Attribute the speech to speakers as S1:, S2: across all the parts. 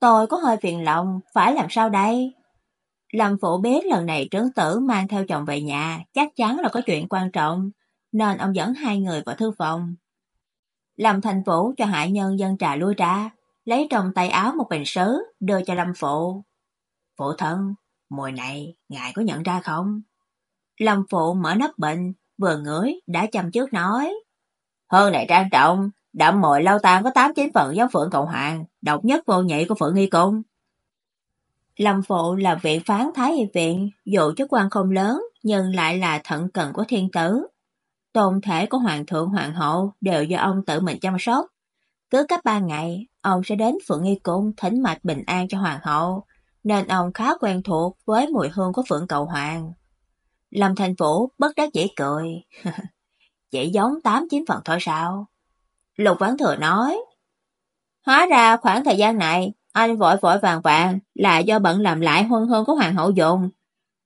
S1: Tôi có hơi phiền lòng, phải làm sao đây? Lâm Phụ biết lần này trấn tử mang theo chồng về nhà, chắc chắn là có chuyện quan trọng, nên ông dẫn hai người vào thư phòng. Lâm Thành Vũ cho hạ nhân dân trà lui ra, lấy trong tay áo một bình sứ, đưa cho Lâm Phụ. Phụ thân, mùi này, ngài có nhận ra không? Lâm Phụ mở nắp bình, vừa ngửi, đã chăm trước nói. Hơn này trang trọng, Đậm mùi lâu tan có 89 phần giống Phượng Cộng Hoàng, độc nhất vô nhị của Phượng Nghi Cung. Lâm Phụ là viện phán Thái Y Viện, dù chức quan không lớn, nhưng lại là thận cận của thiên tử. Tôn thể của Hoàng thượng Hoàng hậu đều do ông tự mình chăm sóc. Cứ cách ba ngày, ông sẽ đến Phượng Nghi Cung thỉnh mạch bình an cho Hoàng hậu, nên ông khá quen thuộc với mùi hương của Phượng Cầu Hoàng. Lâm Thành Vũ bất đắc dĩ cười. Chỉ giống 8-9 phần thôi sao? Lục Vãn Thừa nói. Hóa ra khoảng thời gian này, anh vội vội vàng vàng là do bận làm lại huân hương của Hoàng hậu dùng.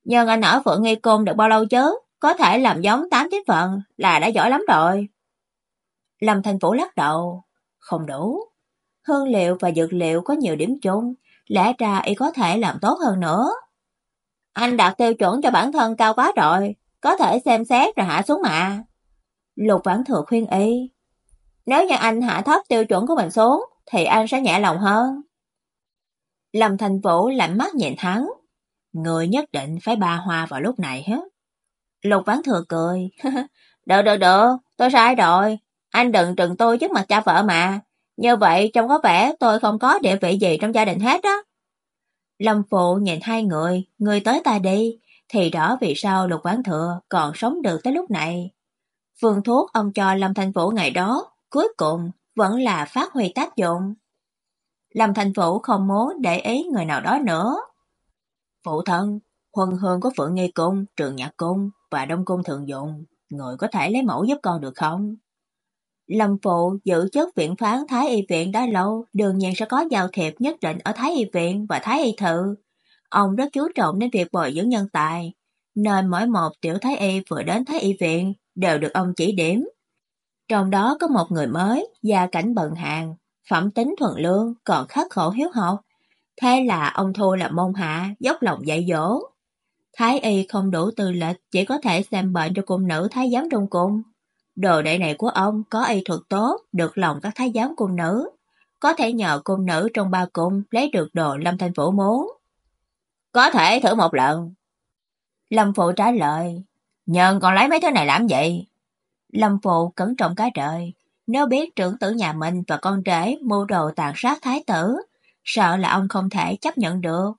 S1: Nhưng anh ở Phượng Nghi Cung được bao lâu chứ? Có thể làm giống tám chín phần là đã giỏi lắm rồi. Lâm Thành Phủ lắc đầu. Không đủ. Hương liệu và dược liệu có nhiều điểm chung, lẽ ra y có thể làm tốt hơn nữa. Anh đặt tiêu chuẩn cho bản thân cao quá rồi, có thể xem xét rồi hạ xuống mà. Lục Vãn Thừa khuyên y. Nếu như anh hạ thấp tiêu chuẩn của mình xuống, thì anh sẽ nhẹ lòng hơn. Lâm Thành Vũ lạnh mắt nhìn hắn. Người nhất định phải ba hoa vào lúc này hết. Lục Vãn Thừa cười. được được được, tôi sai rồi. Anh đừng trừng tôi trước mặt cha vợ mà. Như vậy trông có vẻ tôi không có địa vị gì trong gia đình hết đó. Lâm Phụ nhìn hai người, người tới ta đi, thì rõ vì sao Lục Vãn Thừa còn sống được tới lúc này. Phương thuốc ông cho Lâm Thành Vũ ngày đó cuối cùng vẫn là phát huy tác dụng. Lâm Thành Vũ không muốn để ý người nào đó nữa. Phụ thân, huân hương của Phượng Nghi Cung, Trường Nhạc Cung và Đông Cung Thường Dụng, người có thể lấy mẫu giúp con được không? Lâm Phụ giữ chức viện phán Thái Y Viện đã lâu, đương nhiên sẽ có giao thiệp nhất định ở Thái Y Viện và Thái Y Thự. Ông rất chú trọng đến việc bồi dưỡng nhân tài, nên mỗi một tiểu Thái Y vừa đến Thái Y Viện đều được ông chỉ điểm trong đó có một người mới, gia cảnh bần hàng, phẩm tính thuần lương, còn khắc khổ hiếu học. Thế là ông Thu là môn hạ, dốc lòng dạy dỗ. Thái y không đủ tư lịch, chỉ có thể xem bệnh cho cung nữ thái giám trong cung. Đồ đệ này của ông có y thuật tốt, được lòng các thái giám cung nữ. Có thể nhờ cung nữ trong ba cung lấy được đồ Lâm Thanh Phủ muốn. Có thể thử một lần. Lâm Phụ trả lời, nhân còn lấy mấy thứ này làm gì? Lâm Phụ cẩn trọng cái trời, nếu biết trưởng tử nhà mình và con rể mưu đồ tàn sát thái tử, sợ là ông không thể chấp nhận được.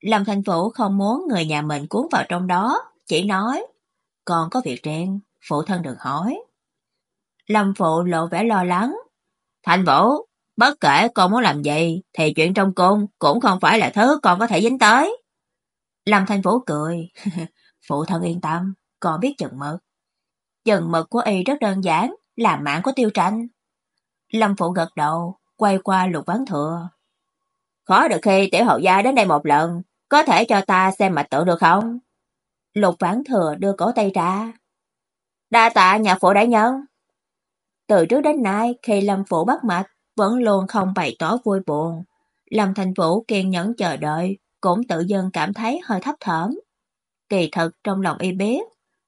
S1: Lâm Thành Vũ không muốn người nhà mình cuốn vào trong đó, chỉ nói, còn có việc riêng, phụ thân đừng hỏi. Lâm Phụ lộ vẻ lo lắng. Thành Vũ, bất kể con muốn làm gì, thì chuyện trong cung cũng không phải là thứ con có thể dính tới. Lâm Thành Vũ cười. phụ thân yên tâm, con biết chừng mực. Dần mực của y rất đơn giản, là mạng của tiêu tranh. Lâm Phụ gật đầu, quay qua lục ván thừa. Khó được khi tiểu hậu gia đến đây một lần, có thể cho ta xem mạch tượng được không? Lục ván thừa đưa cổ tay ra. Đa tạ nhà phụ đại nhân. Từ trước đến nay, khi Lâm Phụ bắt mạch, vẫn luôn không bày tỏ vui buồn. Lâm Thành Vũ kiên nhẫn chờ đợi, cũng tự dưng cảm thấy hơi thấp thỏm. Kỳ thật trong lòng y biết,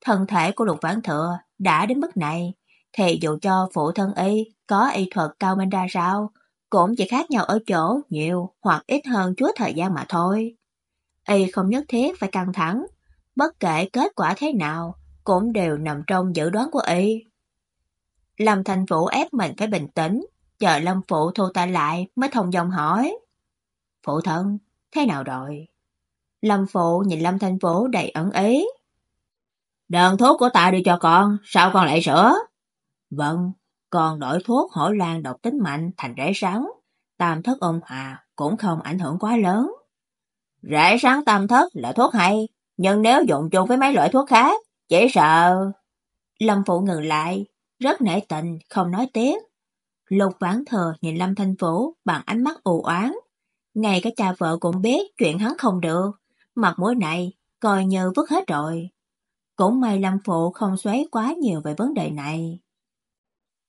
S1: thân thể của Lục Vãn Thừa đã đến mức này, thì dù cho phụ thân y có y thuật cao minh ra sao, cũng chỉ khác nhau ở chỗ nhiều hoặc ít hơn chút thời gian mà thôi. Y không nhất thiết phải căng thẳng, bất kể kết quả thế nào, cũng đều nằm trong dự đoán của y. Lâm Thành Vũ ép mình phải bình tĩnh, chờ Lâm Phụ thu tay lại mới thông dòng hỏi. Phụ thân, thế nào rồi? Lâm Phụ nhìn Lâm Thành Vũ đầy ẩn ý. Đơn thuốc của ta đưa cho con, sao con lại sửa? Vâng, con đổi thuốc hổ lan độc tính mạnh thành rễ sắn, tam thất ôn hòa, cũng không ảnh hưởng quá lớn. Rễ sáng tam thất là thuốc hay, nhưng nếu dùng chung với mấy loại thuốc khác, chỉ sợ... Lâm Phụ ngừng lại, rất nể tình, không nói tiếp. Lục Vãn Thừa nhìn Lâm Thanh Vũ bằng ánh mắt u oán. Ngay cả cha vợ cũng biết chuyện hắn không được, mặt mũi này coi như vứt hết rồi. Cũng may Lâm Phụ không xoáy quá nhiều về vấn đề này.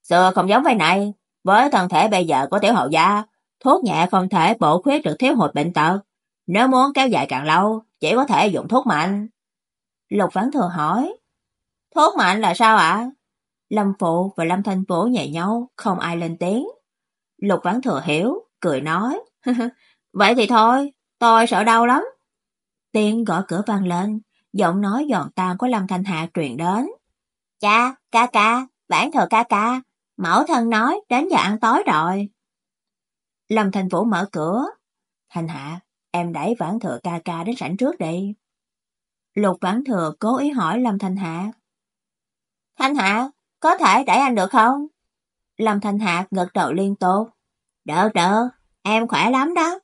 S1: Xưa không giống với này, với thân thể bây giờ của tiểu hậu gia, thuốc nhẹ không thể bổ khuyết được thiếu hụt bệnh tật. Nếu muốn kéo dài càng lâu, chỉ có thể dùng thuốc mạnh. Lục Vãn Thừa hỏi, thuốc mạnh là sao ạ? Lâm Phụ và Lâm Thanh Vũ nhảy nhau, không ai lên tiếng. Lục Vãn Thừa hiểu, cười nói, vậy thì thôi, tôi sợ đau lắm. Tiếng gõ cửa vang lên, giọng nói giòn tan của Lâm Thanh Hạ truyền đến. Cha, ca ca, bản thờ ca ca, mẫu thân nói đến giờ ăn tối rồi. Lâm Thanh Vũ mở cửa. Thanh Hạ, em đẩy vãn thừa ca ca đến sảnh trước đi. Lục vãn thừa cố ý hỏi Lâm Thanh Hạ. Thanh Hạ, có thể đẩy anh được không? Lâm Thanh Hạ gật đầu liên tục. Đỡ đỡ, em khỏe lắm đó.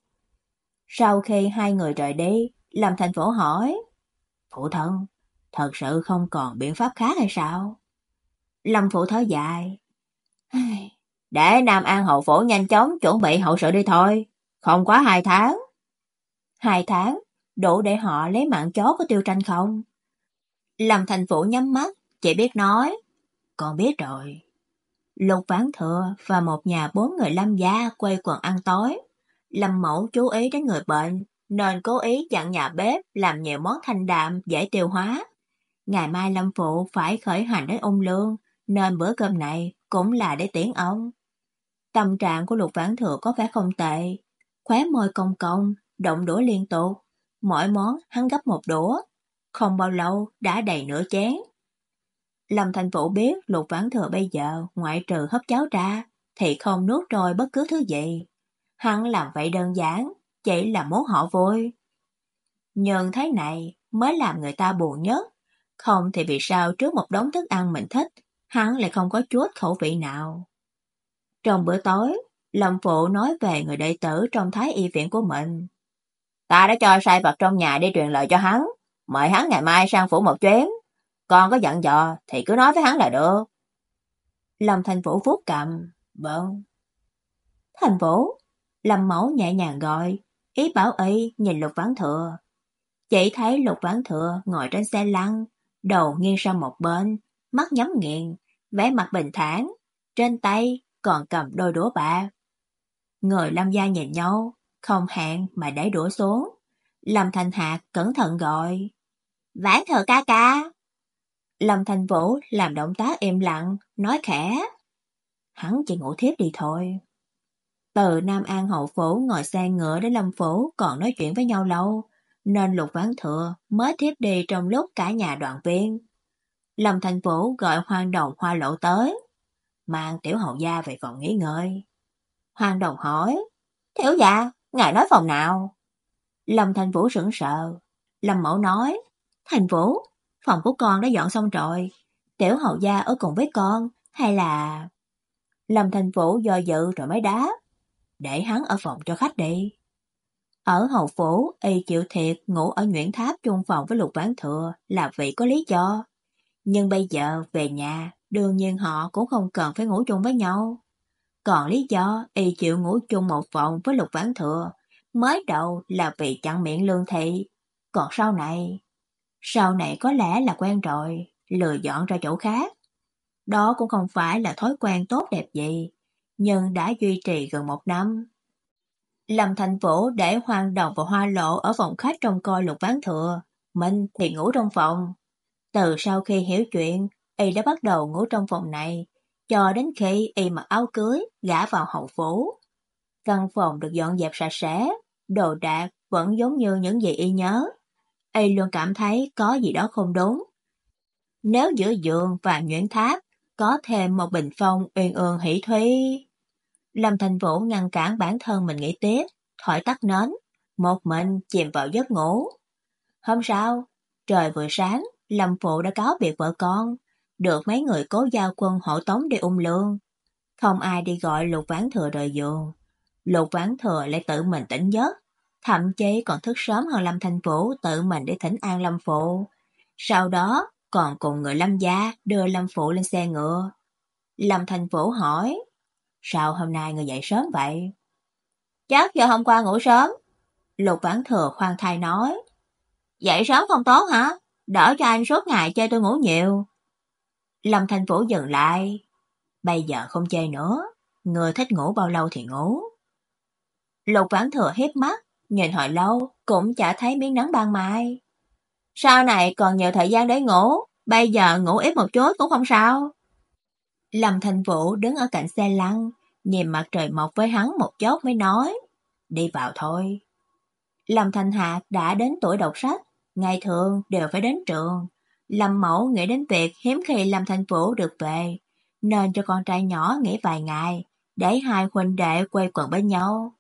S1: Sau khi hai người rời đi, Lâm Thanh Vũ hỏi. Phụ thân, thật sự không còn biện pháp khác hay sao? Lâm Phụ thở dài. Để Nam An hậu phủ nhanh chóng chuẩn bị hậu sự đi thôi, không quá hai tháng. Hai tháng, đủ để họ lấy mạng chó của tiêu tranh không? Lâm Thành phủ nhắm mắt, chỉ biết nói. Con biết rồi. Lục Ván Thừa và một nhà bốn người Lâm gia quay quần ăn tối. Lâm Mẫu chú ý đến người bệnh, nên cố ý dặn nhà bếp làm nhiều món thanh đạm dễ tiêu hóa. Ngày mai Lâm Phụ phải khởi hành đến ung lương, nên bữa cơm này cũng là để tiễn ông. Tâm trạng của Lục Vãn Thừa có vẻ không tệ, khóe môi cong cong, động đũa liên tục, mỗi món hắn gấp một đũa, không bao lâu đã đầy nửa chén. Lâm Thành Vũ biết Lục Vãn Thừa bây giờ ngoại trừ hấp cháo ra thì không nuốt trôi bất cứ thứ gì. Hắn làm vậy đơn giản, chỉ là muốn họ vui. Nhưng thế này mới làm người ta buồn nhất. Không thì vì sao trước một đống thức ăn mình thích, hắn lại không có chút khẩu vị nào. Trong bữa tối, Lâm Phụ nói về người đệ tử trong thái y viện của mình. Ta đã cho sai vật trong nhà đi truyền lời cho hắn, mời hắn ngày mai sang phủ một chuyến. Con có giận dò thì cứ nói với hắn là được. Lâm Thành Vũ vuốt cầm, vâng. Thành Vũ, Lâm Mẫu nhẹ nhàng gọi, ý bảo ấy nhìn Lục Vãn Thừa. Chỉ thấy Lục Vãn Thừa ngồi trên xe lăn, đầu nghiêng sang một bên, mắt nhắm nghiền, vẻ mặt bình thản, trên tay còn cầm đôi đũa bạc. Người Lâm gia nhìn nhau, không hẹn mà đẩy đũa xuống. Lâm Thành Hạc cẩn thận gọi. Vãn Thừa ca ca. Lâm Thành Vũ làm động tác im lặng, nói khẽ. Hắn chỉ ngủ thiếp đi thôi. Từ Nam An hậu phủ ngồi xe ngựa đến Lâm Phủ còn nói chuyện với nhau lâu, nên Lục Vãn Thừa mới thiếp đi trong lúc cả nhà đoàn viên. Lâm Thành Vũ gọi hoàng đồng hoa lộ tới, mang tiểu hậu gia về phòng nghỉ ngơi. hoàng đồng hỏi, tiểu gia, ngài nói phòng nào? Lâm Thành Vũ sững sờ. Lâm Mẫu nói, Thành Vũ, phòng của con đã dọn xong rồi, tiểu hậu gia ở cùng với con, hay là... Lâm Thành Vũ do dự rồi mới đáp, để hắn ở phòng cho khách đi. Ở hậu phủ, y chịu thiệt ngủ ở nguyễn tháp chung phòng với lục Bán thừa là vị có lý do. Nhưng bây giờ về nhà, đương nhiên họ cũng không cần phải ngủ chung với nhau. Còn lý do y chịu ngủ chung một phòng với lục Bán thừa, mới đầu là vì chặn miệng lương thị. Còn sau này, sau này có lẽ là quen rồi, lừa dọn ra chỗ khác. Đó cũng không phải là thói quen tốt đẹp gì, nhưng đã duy trì gần một năm. Lâm Thành Vũ để hoang đồng và hoa lộ ở phòng khách trong coi lục ván thừa, mình thì ngủ trong phòng. Từ sau khi hiểu chuyện, y đã bắt đầu ngủ trong phòng này, cho đến khi y mặc áo cưới, gã vào hậu phủ. Căn phòng được dọn dẹp sạch sẽ, đồ đạc vẫn giống như những gì y nhớ. Y luôn cảm thấy có gì đó không đúng. Nếu giữa giường và nhuyễn tháp có thêm một bình phong uyên ương hỷ thúy... Lâm Thành Vũ ngăn cản bản thân mình nghĩ tiếp, thổi tắt nến, một mình chìm vào giấc ngủ. Hôm sau, trời vừa sáng, Lâm Phụ đã cáo biệt vợ con, được mấy người cố giao quân hộ tống đi ung lương. Không ai đi gọi lục ván thừa rời giường. Lục ván Thừa lại tự mình tỉnh giấc, thậm chí còn thức sớm hơn Lâm thành Vũ tự mình để thỉnh an Lâm Phụ. Sau đó còn cùng người Lâm gia đưa Lâm Phụ lên xe ngựa. Lâm thành Vũ hỏi, sao hôm nay người dậy sớm vậy? Chắc do hôm qua ngủ sớm. Lục Vãn Thừa khoan thai nói, dậy sớm không tốt hả? Đỡ cho anh suốt ngày chơi tôi ngủ nhiều. Lâm Thanh Vũ dừng lại, bây giờ không chơi nữa, người thích ngủ bao lâu thì ngủ. Lục Vãn Thừa hiếp mắt, nhìn hồi lâu cũng chả thấy miếng nắng ban mai. Sau này còn nhiều thời gian để ngủ, bây giờ ngủ ít một chút cũng không sao. Lâm Thành Vũ đứng ở cạnh xe lăn, nhìn mặt trời mọc với hắn một chốc mới nói, đi vào thôi. Lâm Thành Hạc đã đến tuổi đọc sách, ngày thường đều phải đến trường. Lâm Mẫu nghĩ đến việc hiếm khi Lâm Thành Vũ được về, nên cho con trai nhỏ nghỉ vài ngày, để hai huynh đệ quay quần bên nhau.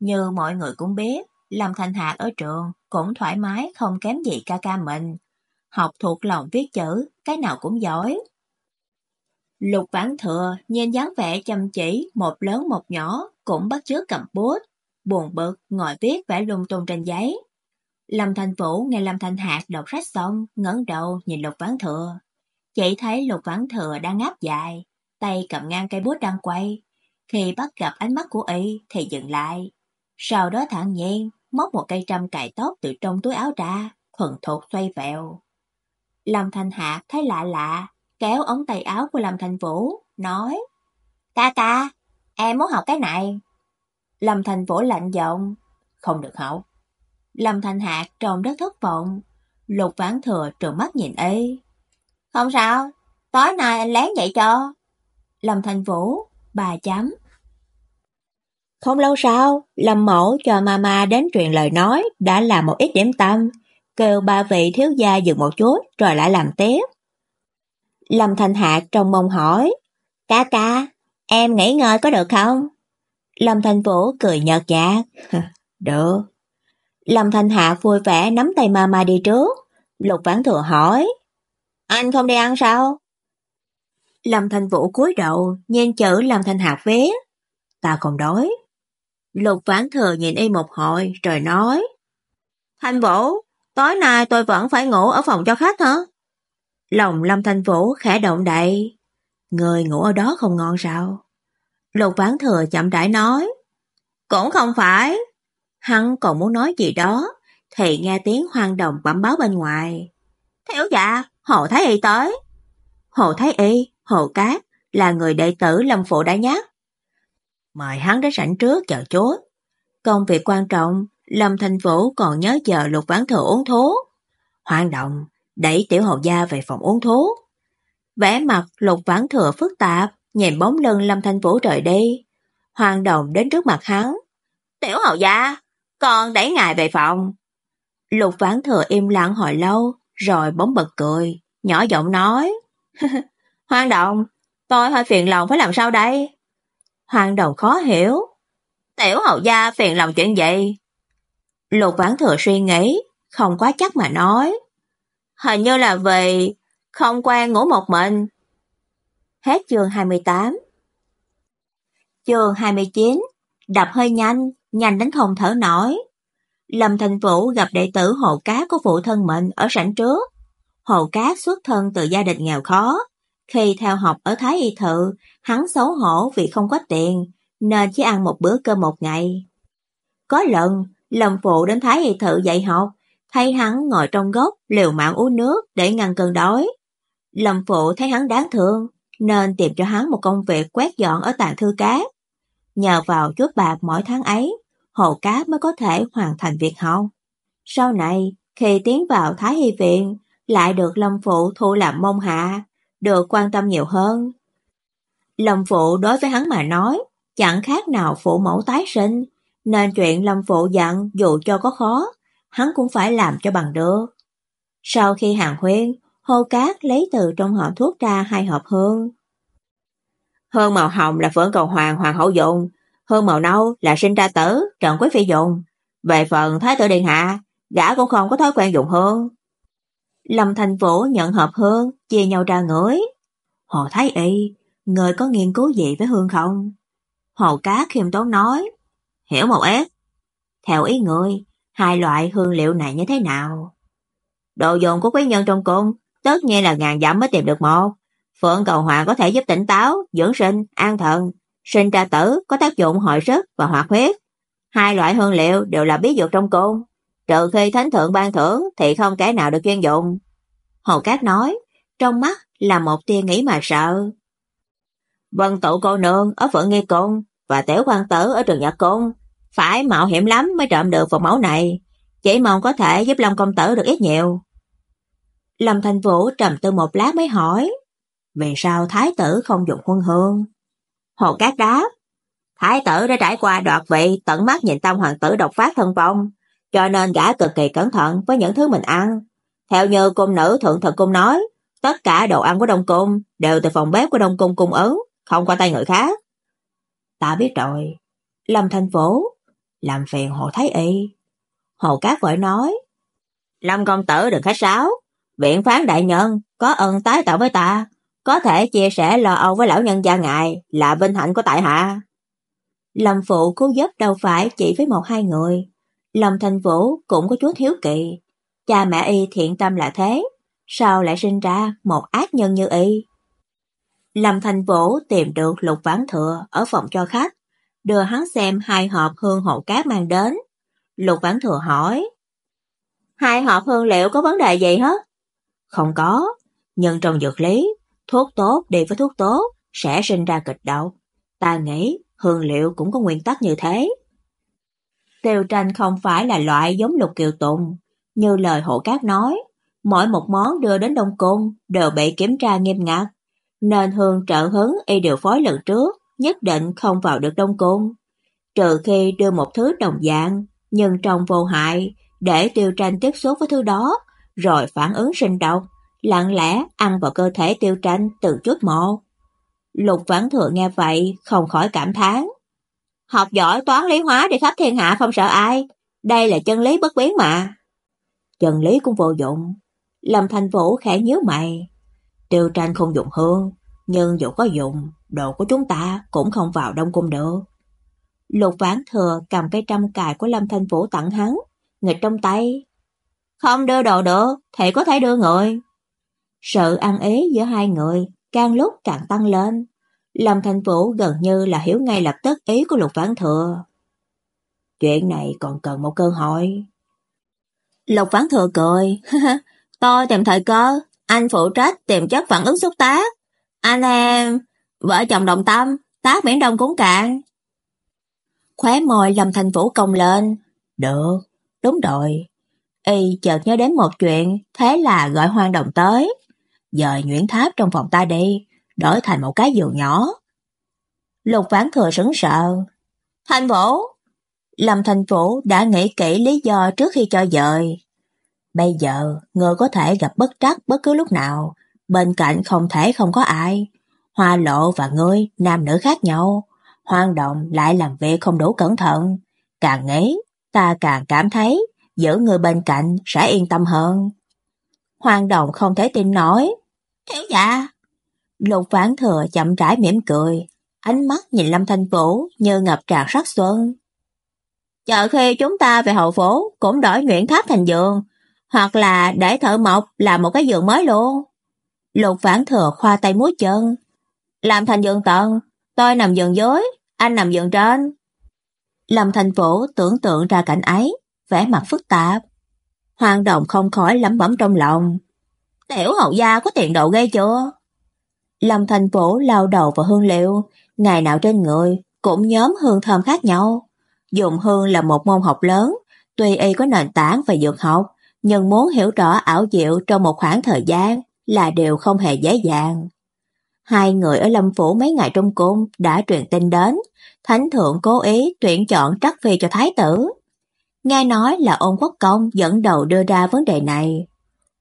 S1: Như mọi người cũng biết, Lâm Thành Hạc ở trường cũng thoải mái không kém gì ca ca mình. Học thuộc lòng viết chữ, cái nào cũng giỏi. Lục Vãn Thừa nhìn dáng vẻ chăm chỉ, một lớn một nhỏ, cũng bắt chước cầm bút, buồn bực ngồi viết vẽ lung tung trên giấy. Lâm Thành Vũ nghe Lâm Thành Hạc đọc sách xong, ngẩng đầu nhìn Lục Vãn Thừa. Chỉ thấy Lục Vãn Thừa đang ngáp dài, tay cầm ngang cây bút đang quay. Khi bắt gặp ánh mắt của y thì dừng lại. Sau đó thản nhiên, móc một cây trăm cài tóc từ trong túi áo ra, thuần thục xoay vẹo. Lâm Thành Hạc thấy lạ lạ, kéo ống tay áo của Lâm Thành Vũ, nói Ca ca, em muốn học cái này. Lâm Thành Vũ lạnh giọng, không được học. Lâm Thành Hạc trông rất thất vọng, lục vãn thừa trợn mắt nhìn ấy. Không sao, tối nay anh lén dạy cho. Lâm Thành Vũ, bà chấm. Không lâu sau, Lâm Mẫu cho mama đến truyền lời nói đã làm một ít điểm tâm, kêu ba vị thiếu gia dừng một chút rồi lại làm tiếp. Lâm thanh hạ trong mong hỏi, ca ca, em nghỉ ngơi có được không? Lâm thanh Vũ cười nhợt nhạt, được. Lâm thanh hạ vui vẻ nắm tay mama đi trước, Lục Vãn Thừa hỏi, anh không đi ăn sao? Lâm thanh Vũ cúi đầu, nhìn chữ Lâm thanh hạ viết, ta còn đói. Lục Vãn Thừa nhìn y một hồi rồi nói, Thanh Vũ, tối nay tôi vẫn phải ngủ ở phòng cho khách hả? Lòng Lâm Thanh Vũ khẽ động đậy. Người ngủ ở đó không ngon sao? Lục Vãn Thừa chậm rãi nói. Cũng không phải. Hắn còn muốn nói gì đó, thì nghe tiếng hoang đồng bẩm báo bên ngoài. Thiếu dạ, Hồ Thái Y tới. Hồ Thái Y, Hồ Cát là người đệ tử Lâm Phụ đã nhắc. Mời hắn đến sảnh trước chờ chút. Công việc quan trọng, Lâm Thanh Vũ còn nhớ chờ Lục ván Thừa uống thuốc. Hoang động, đẩy tiểu hầu gia về phòng uống thuốc. Vẻ mặt lục vãn thừa phức tạp, nhìn bóng lưng Lâm Thanh Vũ rời đi. Hoàng đồng đến trước mặt hắn. Tiểu hầu gia, con đẩy ngài về phòng. Lục vãn thừa im lặng hồi lâu, rồi bóng bật cười, nhỏ giọng nói. Hoàng đồng, tôi hơi phiền lòng phải làm sao đây? Hoàng đồng khó hiểu. Tiểu hầu gia phiền lòng chuyện gì? Lục vãn thừa suy nghĩ, không quá chắc mà nói hình như là vì không quen ngủ một mình. Hết chương 28 Chương 29 Đập hơi nhanh, nhanh đến không thở nổi. Lâm Thành Vũ gặp đệ tử Hồ cá của phụ thân mình ở sảnh trước. Hồ cá xuất thân từ gia đình nghèo khó. Khi theo học ở Thái Y Thự, hắn xấu hổ vì không có tiền, nên chỉ ăn một bữa cơm một ngày. Có lần, Lâm Phụ đến Thái Y Thự dạy học, thấy hắn ngồi trong góc liều mạng uống nước để ngăn cơn đói. Lâm Phụ thấy hắn đáng thương, nên tìm cho hắn một công việc quét dọn ở tàn thư cát. Nhờ vào chút bạc mỗi tháng ấy, Hồ cá mới có thể hoàn thành việc học. Sau này, khi tiến vào Thái Hy Viện, lại được Lâm Phụ thu làm mông hạ, được quan tâm nhiều hơn. Lâm Phụ đối với hắn mà nói, chẳng khác nào phụ mẫu tái sinh, nên chuyện Lâm Phụ dặn dù cho có khó, hắn cũng phải làm cho bằng được. Sau khi hàng huyên, Hồ Cát lấy từ trong hộp thuốc ra hai hộp hương. Hương màu hồng là phượng cầu hoàng hoàng hậu dụng, hương màu nâu là sinh ra tử, trần quý phi dụng. Về phần thái tử điện hạ, gã cũng không có thói quen dùng hương. Lâm Thành Vũ nhận hộp hương, chia nhau ra ngửi. Hồ Thái Y, người có nghiên cứu gì với hương không? Hồ Cát khiêm tốn nói, Hiểu một ít. Theo ý người, hai loại hương liệu này như thế nào? Đồ dùng của quý nhân trong cung, tất nhiên là ngàn dặm mới tìm được một. Phượng cầu hòa có thể giúp tỉnh táo, dưỡng sinh, an thần, sinh ra tử có tác dụng hồi sức và hoạt huyết. Hai loại hương liệu đều là bí dược trong cung, trừ khi thánh thượng ban thưởng thì không cái nào được chuyên dụng. Hồ Cát nói, trong mắt là một tia nghĩ mà sợ. Vân tụ cô nương ở Phượng Nghi Cung và tiểu quan tử ở trường Nhật Cung phải mạo hiểm lắm mới trộm được vật mẫu này, chỉ mong có thể giúp Long công tử được ít nhiều. Lâm Thành Vũ trầm tư một lát mới hỏi, vì sao thái tử không dùng quân hương? Hồ Cát đáp, thái tử đã trải qua đoạt vị tận mắt nhìn tam hoàng tử độc phát thân vong, cho nên gã cực kỳ cẩn thận với những thứ mình ăn. Theo như cung nữ thượng thật cung nói, tất cả đồ ăn của Đông Cung đều từ phòng bếp của Đông Cung cung ứng, không qua tay người khác. Ta biết rồi. Lâm Thành Vũ, làm phiền Hồ Thái Y. Hồ Cát vội nói, Lâm công tử đừng khách sáo, viện phán đại nhân có ơn tái tạo với ta, có thể chia sẻ lo âu với lão nhân gia ngài là vinh hạnh của tại hạ. Lâm phụ cứu giúp đâu phải chỉ với một hai người, Lâm Thành Vũ cũng có chút hiếu kỳ, cha mẹ y thiện tâm là thế, sao lại sinh ra một ác nhân như y? Lâm Thành Vũ tìm được Lục Vãn Thừa ở phòng cho khách, đưa hắn xem hai hộp hương hộ cát mang đến. Lục Vãn Thừa hỏi, hai hộp hương liệu có vấn đề gì hết? Không có, nhưng trong dược lý, thuốc tốt đi với thuốc tốt sẽ sinh ra kịch độc. Ta nghĩ hương liệu cũng có nguyên tắc như thế. Tiêu tranh không phải là loại giống lục kiều tùng, như lời hộ cát nói, mỗi một món đưa đến Đông Cung đều bị kiểm tra nghiêm ngặt, nên hương trợ hứng y điều phối lần trước nhất định không vào được Đông Cung. Trừ khi đưa một thứ đồng dạng, nhưng trong vô hại, để tiêu tranh tiếp xúc với thứ đó, rồi phản ứng sinh độc, lặng lẽ ăn vào cơ thể tiêu tranh từ chút một. Lục Vãn Thừa nghe vậy, không khỏi cảm thán. Học giỏi toán lý hóa để khắp thiên hạ không sợ ai, đây là chân lý bất biến mà. Chân lý cũng vô dụng. Lâm Thành Vũ khẽ nhớ mày. Tiêu tranh không dụng hương, nhưng dù có dụng đồ của chúng ta cũng không vào đông cung được. Lục Vãn Thừa cầm cây trăm cài của Lâm Thanh Vũ tặng hắn, nghịch trong tay. Không đưa đồ được, thì có thể đưa người. Sự ăn ý giữa hai người càng lúc càng tăng lên. Lâm Thanh Vũ gần như là hiểu ngay lập tức ý của Lục Vãn Thừa. Chuyện này còn cần một cơ hội. Lục Vãn Thừa cười, tôi tìm thời cơ, anh phụ trách tìm chất phản ứng xúc tác. Anh em, vợ chồng đồng tâm, tác biển đông cũng cạn. Khóe môi Lâm thành Vũ cong lên. Được, đúng rồi. Y chợt nhớ đến một chuyện, thế là gọi hoang đồng tới. Dời nhuyễn tháp trong phòng ta đi, đổi thành một cái giường nhỏ. Lục ván thừa sững sợ. thành Vũ! Lâm thành Vũ đã nghĩ kỹ lý do trước khi cho dời. Bây giờ, người có thể gặp bất trắc bất cứ lúc nào, bên cạnh không thể không có ai. Hoa lộ và ngươi, nam nữ khác nhau, hoang động lại làm việc không đủ cẩn thận. Càng nghĩ, ta càng cảm thấy giữ người bên cạnh sẽ yên tâm hơn. Hoang động không thể tin nổi. Thiếu dạ. Lục vãn thừa chậm rãi mỉm cười, ánh mắt nhìn Lâm Thanh Vũ như ngập tràn sắc xuân. Chờ khi chúng ta về hậu phố cũng đổi nguyện tháp thành giường, hoặc là để thợ mộc làm một cái giường mới luôn. Lục vãn thừa khoa tay múa chân. Làm thành giường tận, tôi nằm giường dưới, anh nằm giường trên. Lâm Thành Vũ tưởng tượng ra cảnh ấy, vẻ mặt phức tạp. Hoàng động không khỏi lẩm bẩm trong lòng. Tiểu hậu gia có tiền độ ghê chưa? Lâm Thành Vũ lao đầu vào hương liệu, ngày nào trên người cũng nhóm hương thơm khác nhau. Dùng hương là một môn học lớn, tuy y có nền tảng về dược học, nhưng muốn hiểu rõ ảo diệu trong một khoảng thời gian là đều không hề dễ dàng. Hai người ở Lâm Phủ mấy ngày trong cung đã truyền tin đến, Thánh Thượng cố ý tuyển chọn Trắc Phi cho Thái tử. Nghe nói là ôn quốc công dẫn đầu đưa ra vấn đề này.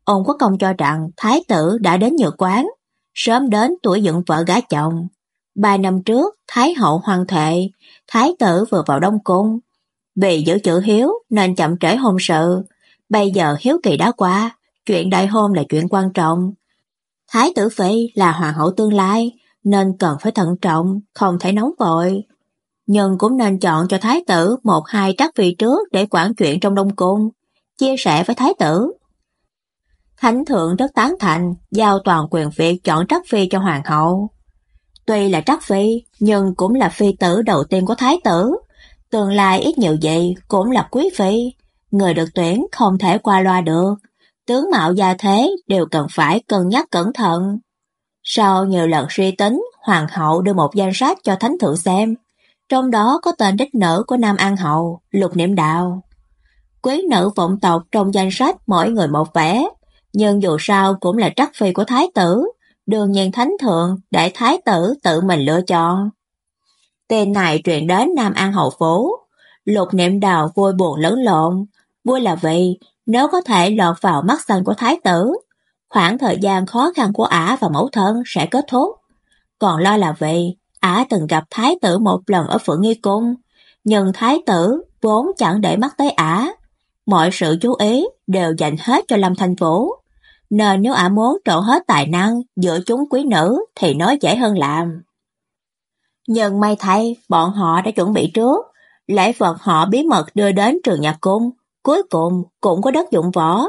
S1: Ôn quốc công cho rằng Thái tử đã đến nhược quán, sớm đến tuổi dựng vợ gả chồng. Ba năm trước, Thái hậu hoàng thệ, Thái tử vừa vào Đông Cung. Vì giữ chữ hiếu nên chậm trễ hôn sự. Bây giờ hiếu kỳ đã qua, chuyện đại hôn là chuyện quan trọng. Thái tử Phi là hoàng hậu tương lai, nên cần phải thận trọng, không thể nóng vội. nhưng cũng nên chọn cho thái tử một hai trắc phi trước để quản chuyện trong đông cung, chia sẻ với thái tử. Thánh thượng rất tán thành, giao toàn quyền việc chọn trắc phi cho hoàng hậu. Tuy là trắc phi, nhưng cũng là phi tử đầu tiên của thái tử. Tương lai ít nhiều gì cũng là quý phi, người được tuyển không thể qua loa được. Tướng mạo gia thế đều cần phải cân nhắc cẩn thận. Sau nhiều lần suy tính, hoàng hậu đưa một danh sách cho thánh thượng xem, trong đó có tên đích nữ của Nam An hậu, Lục Niệm Đạo. Quý nữ vọng tộc trong danh sách mỗi người một vẻ, nhưng dù sao cũng là trắc phi của thái tử, đương nhiên thánh thượng để thái tử tự mình lựa chọn. Tên này truyền đến Nam An hậu phố, Lục Niệm Đào vui buồn lớn lộn, vui là vì nếu có thể lọt vào mắt xanh của thái tử, khoảng thời gian khó khăn của ả và mẫu thân sẽ kết thúc. Còn lo là vì ả từng gặp thái tử một lần ở Phượng Nghi Cung, nhưng thái tử vốn chẳng để mắt tới ả. Mọi sự chú ý đều dành hết cho Lâm Thanh Vũ, nên nếu ả muốn trộn hết tài năng giữa chúng quý nữ thì nói dễ hơn làm. Nhưng may thay, bọn họ đã chuẩn bị trước, lễ vật họ bí mật đưa đến trường nhạc cung, cuối cùng cũng có đất dụng võ.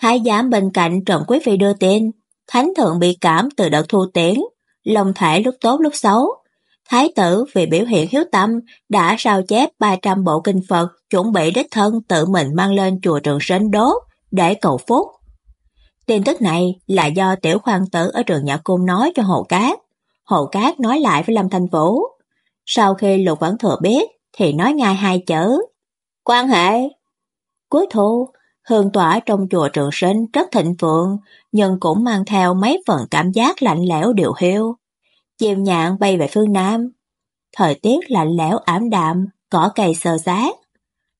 S1: Thái giám bên cạnh Trần Quý Phi đưa tin, Thánh thượng bị cảm từ đợt thu tiễn, lòng thể lúc tốt lúc xấu. Thái tử vì biểu hiện hiếu tâm đã sao chép 300 bộ kinh Phật chuẩn bị đích thân tự mình mang lên chùa Trường Sinh đốt để cầu phúc. Tin tức này là do tiểu khoan tử ở trường Nhã Cung nói cho Hồ Cát. Hồ Cát nói lại với Lâm Thanh Vũ. Sau khi Lục Quảng Thừa biết thì nói ngay hai chữ. Quan hệ. Cuối thu, hương tỏa trong chùa Trường Sinh rất thịnh vượng, nhưng cũng mang theo mấy phần cảm giác lạnh lẽo điều hiu. Chim nhạn bay về phương Nam. Thời tiết lạnh lẽo ảm đạm, cỏ cây sờ sát.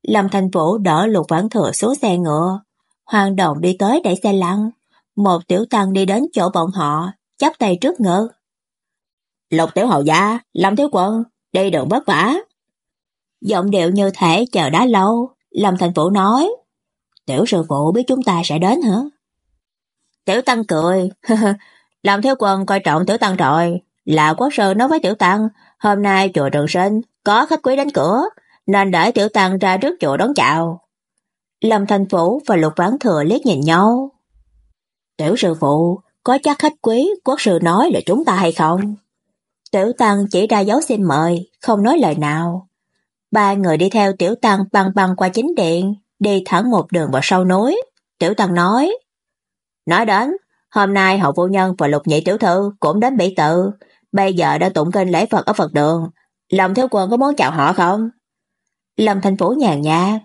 S1: Lâm Thanh Vũ đỡ Lục Vãn Thừa xuống xe ngựa. Hoàng Đồng đi tới đẩy xe lăn. Một tiểu tăng đi đến chỗ bọn họ, chắp tay trước ngực. Lục tiểu hậu gia, Lâm thiếu quân, đi đường vất vả. Giọng điệu như thể chờ đã lâu, Lâm Thành Vũ nói. Tiểu sư phụ biết chúng ta sẽ đến hả? Tiểu tăng cười, Lâm thiếu quân coi trọng tiểu tăng rồi, là quốc sư nói với tiểu tăng, hôm nay chùa Trường Sinh có khách quý đến cửa, nên để tiểu tăng ra trước chùa đón chào. Lâm Thành Vũ và Lục Vãn Thừa liếc nhìn nhau. Tiểu sư phụ, có chắc khách quý quốc sư nói là chúng ta hay không? Tiểu tăng chỉ ra dấu xin mời, không nói lời nào. Ba người đi theo tiểu tăng băng băng qua chính điện, đi thẳng một đường vào sau núi. Tiểu tăng nói, Nói đến, hôm nay hậu vô nhân và lục nhị tiểu thư cũng đến bị tự, bây giờ đã tụng kinh lễ Phật ở Phật đường. lòng thiếu quân có muốn chào họ không? Lâm thành phố nhàn nhạt,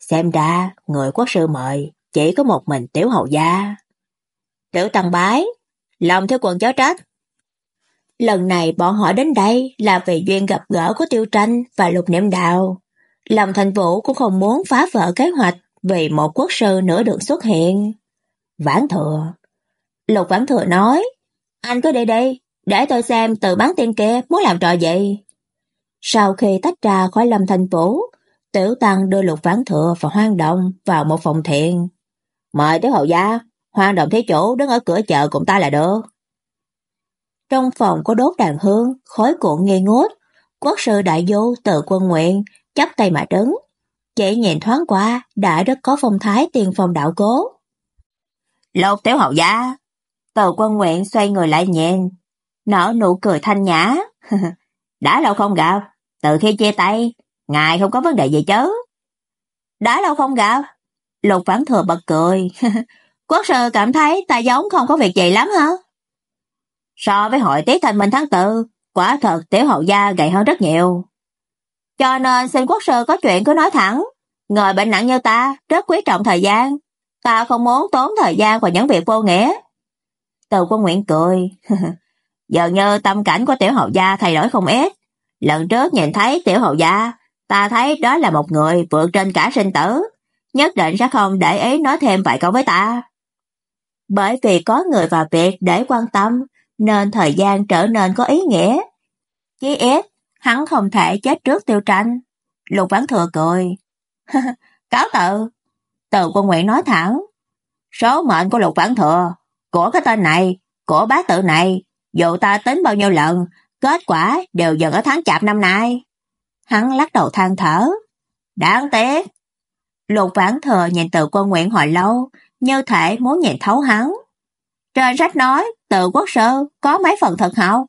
S1: xem ra người quốc sư mời chỉ có một mình tiểu hậu gia. Tiểu tăng bái, lòng thiếu quân chó trách. Lần này bọn họ đến đây là vì duyên gặp gỡ của Tiêu Tranh và Lục Niệm Đạo. Lâm Thành Vũ cũng không muốn phá vỡ kế hoạch vì một quốc sư nữa được xuất hiện. Vãn thừa. Lục Vãn thừa nói, anh cứ đi đi, để tôi xem từ bán tiên kia muốn làm trò gì. Sau khi tách ra khỏi Lâm Thành Vũ, Tiểu Tăng đưa Lục Vãn thừa và Hoang Động vào một phòng thiện. Mời Tiểu Hậu Gia, Hoang Động thế chủ đứng ở cửa chợ cùng ta là được. Trong phòng có đốt đàn hương, khói cuộn nghi ngút. Quốc sư đại vô tự quân nguyện, chắp tay mà đứng. Chỉ nhìn thoáng qua, đã rất có phong thái tiền phong đạo cố. Lột tiểu hậu gia. Từ quân nguyện xoay người lại nhìn, nở nụ cười thanh nhã. đã lâu không gặp, từ khi chia tay, ngài không có vấn đề gì chứ. Đã lâu không gặp. Lục vãn thừa bật cười. Quốc sư cảm thấy ta giống không có việc gì lắm hả? So với hội tiết thành minh tháng tự, quả thật tiểu hậu gia gầy hơn rất nhiều. Cho nên xin quốc sư có chuyện cứ nói thẳng. Người bệnh nặng như ta, rất quý trọng thời gian. Ta không muốn tốn thời gian vào những việc vô nghĩa. Từ quân nguyện cười. Giờ như tâm cảnh của tiểu hậu gia thay đổi không ít. Lần trước nhìn thấy tiểu hậu gia, ta thấy đó là một người vượt trên cả sinh tử. Nhất định sẽ không để ý nói thêm vài câu với ta. Bởi vì có người vào việc để quan tâm, nên thời gian trở nên có ý nghĩa. Chí ít, hắn không thể chết trước tiêu tranh. Lục vãn thừa cười. Cáo tự. Từ quân nguyện nói thẳng. Số mệnh của lục vãn thừa, của cái tên này, của Bá tự này, dù ta tính bao nhiêu lần, kết quả đều dần ở tháng chạp năm nay. Hắn lắc đầu than thở. Đáng tiếc. Lục Vãn Thừa nhìn Từ Quân Nguyện hồi lâu, như thể muốn nhìn thấu hắn. Trên sách nói, Từ Quốc Sư có mấy phần thật hậu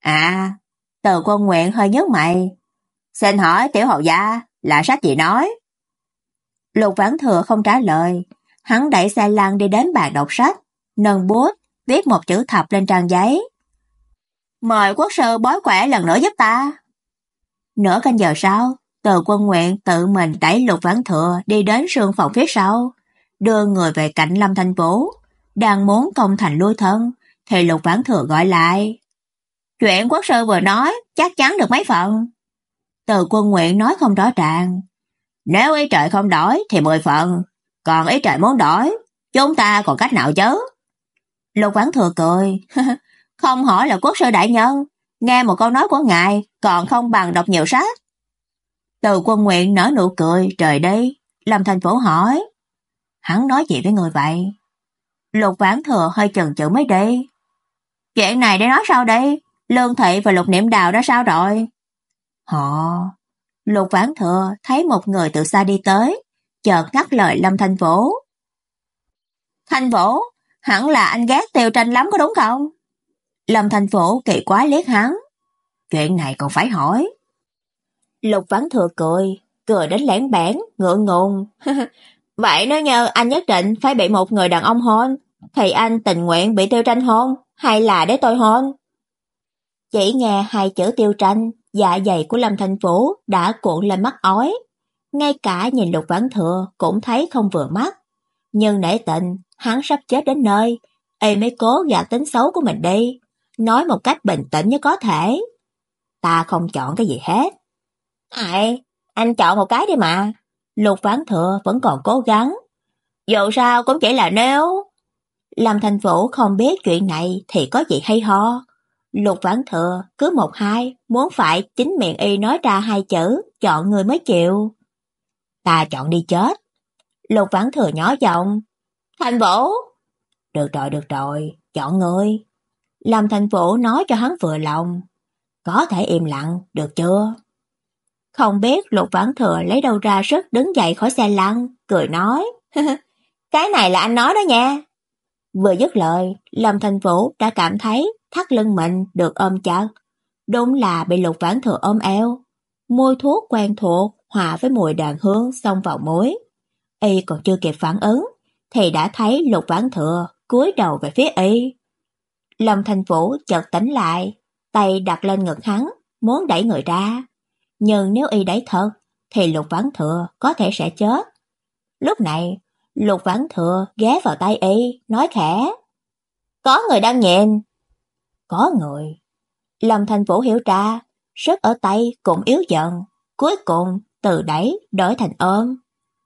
S1: À, Từ Quân Nguyện hơi nhớ mày. Xin hỏi tiểu hậu gia là sách gì nói? Lục Vãn Thừa không trả lời, hắn đẩy xe lăn đi đến bàn đọc sách, nâng bút, viết một chữ thập lên trang giấy. Mời quốc sư bói quẻ lần nữa giúp ta. Nửa canh giờ sau, từ quân nguyện tự mình đẩy lục vãn thừa đi đến sương phòng phía sau, đưa người về cạnh Lâm Thanh Vũ, đang muốn công thành lui thân, thì lục vãn thừa gọi lại. Chuyện quốc sư vừa nói chắc chắn được mấy phần. Từ quân nguyện nói không rõ ràng. Nếu ý trời không đổi thì 10 phần, còn ý trời muốn đổi, chúng ta còn cách nào chứ? Lục vãn thừa cười. không hỏi là quốc sư đại nhân, nghe một câu nói của ngài còn không bằng đọc nhiều sách. Từ quân nguyện nở nụ cười, trời đi, làm Thành Phố hỏi. Hắn nói gì với người vậy? Lục vãn thừa hơi chần chừ mới đi. Chuyện này để nói sau đây? Lương Thị và Lục Niệm Đào đã sao rồi? Họ... Lục vãn thừa thấy một người từ xa đi tới, chợt ngắt lời Lâm Thanh Vũ. Thanh Vũ, hẳn là anh ghét tiêu tranh lắm có đúng không? Lâm Thanh Vũ kỳ quá liếc hắn. Chuyện này còn phải hỏi. Lục vãn thừa cười, cười đến lẻn bẻn, ngượng ngùng. Vậy nếu như anh nhất định phải bị một người đàn ông hôn, thì anh tình nguyện bị tiêu tranh hôn, hay là để tôi hôn? Chỉ nghe hai chữ tiêu tranh, dạ dày của Lâm Thanh Vũ đã cuộn lên mắt ói. Ngay cả nhìn lục vãn thừa cũng thấy không vừa mắt. Nhưng nể tình, hắn sắp chết đến nơi, y mới cố gạt tính xấu của mình đi, nói một cách bình tĩnh nhất có thể. Ta không chọn cái gì hết. Ai, anh chọn một cái đi mà. Lục vãn thừa vẫn còn cố gắng. Dù sao cũng chỉ là nếu... Lâm Thành Vũ không biết chuyện này thì có gì hay ho. Lục vãn thừa cứ một hai muốn phải chính miệng y nói ra hai chữ chọn người mới chịu. Ta chọn đi chết. Lục vãn thừa nhỏ giọng. Thành Vũ! Được rồi, được rồi, chọn người. Lâm Thành Vũ nói cho hắn vừa lòng. Có thể im lặng, được chưa? Không biết lục vãn thừa lấy đâu ra sức đứng dậy khỏi xe lăn, cười nói. Cái này là anh nói đó nha. Vừa dứt lời, Lâm Thành Vũ đã cảm thấy thắt lưng mình được ôm chặt. Đúng là bị lục vãn thừa ôm eo. Môi thuốc quen thuộc hòa với mùi đàn hương xông vào mối. Y còn chưa kịp phản ứng, thì đã thấy lục vãn thừa cúi đầu về phía Y. Lâm Thành Vũ chợt tỉnh lại, tay đặt lên ngực hắn, muốn đẩy người ra. Nhưng nếu Y đẩy thật, thì lục vãn thừa có thể sẽ chết. Lúc này, lục vãn thừa ghé vào tay Y, nói khẽ. Có người đang nhìn. Có người. Lâm Thành Vũ hiểu ra, sức ở tay cũng yếu dần. Cuối cùng, từ đẩy đổi thành ôm.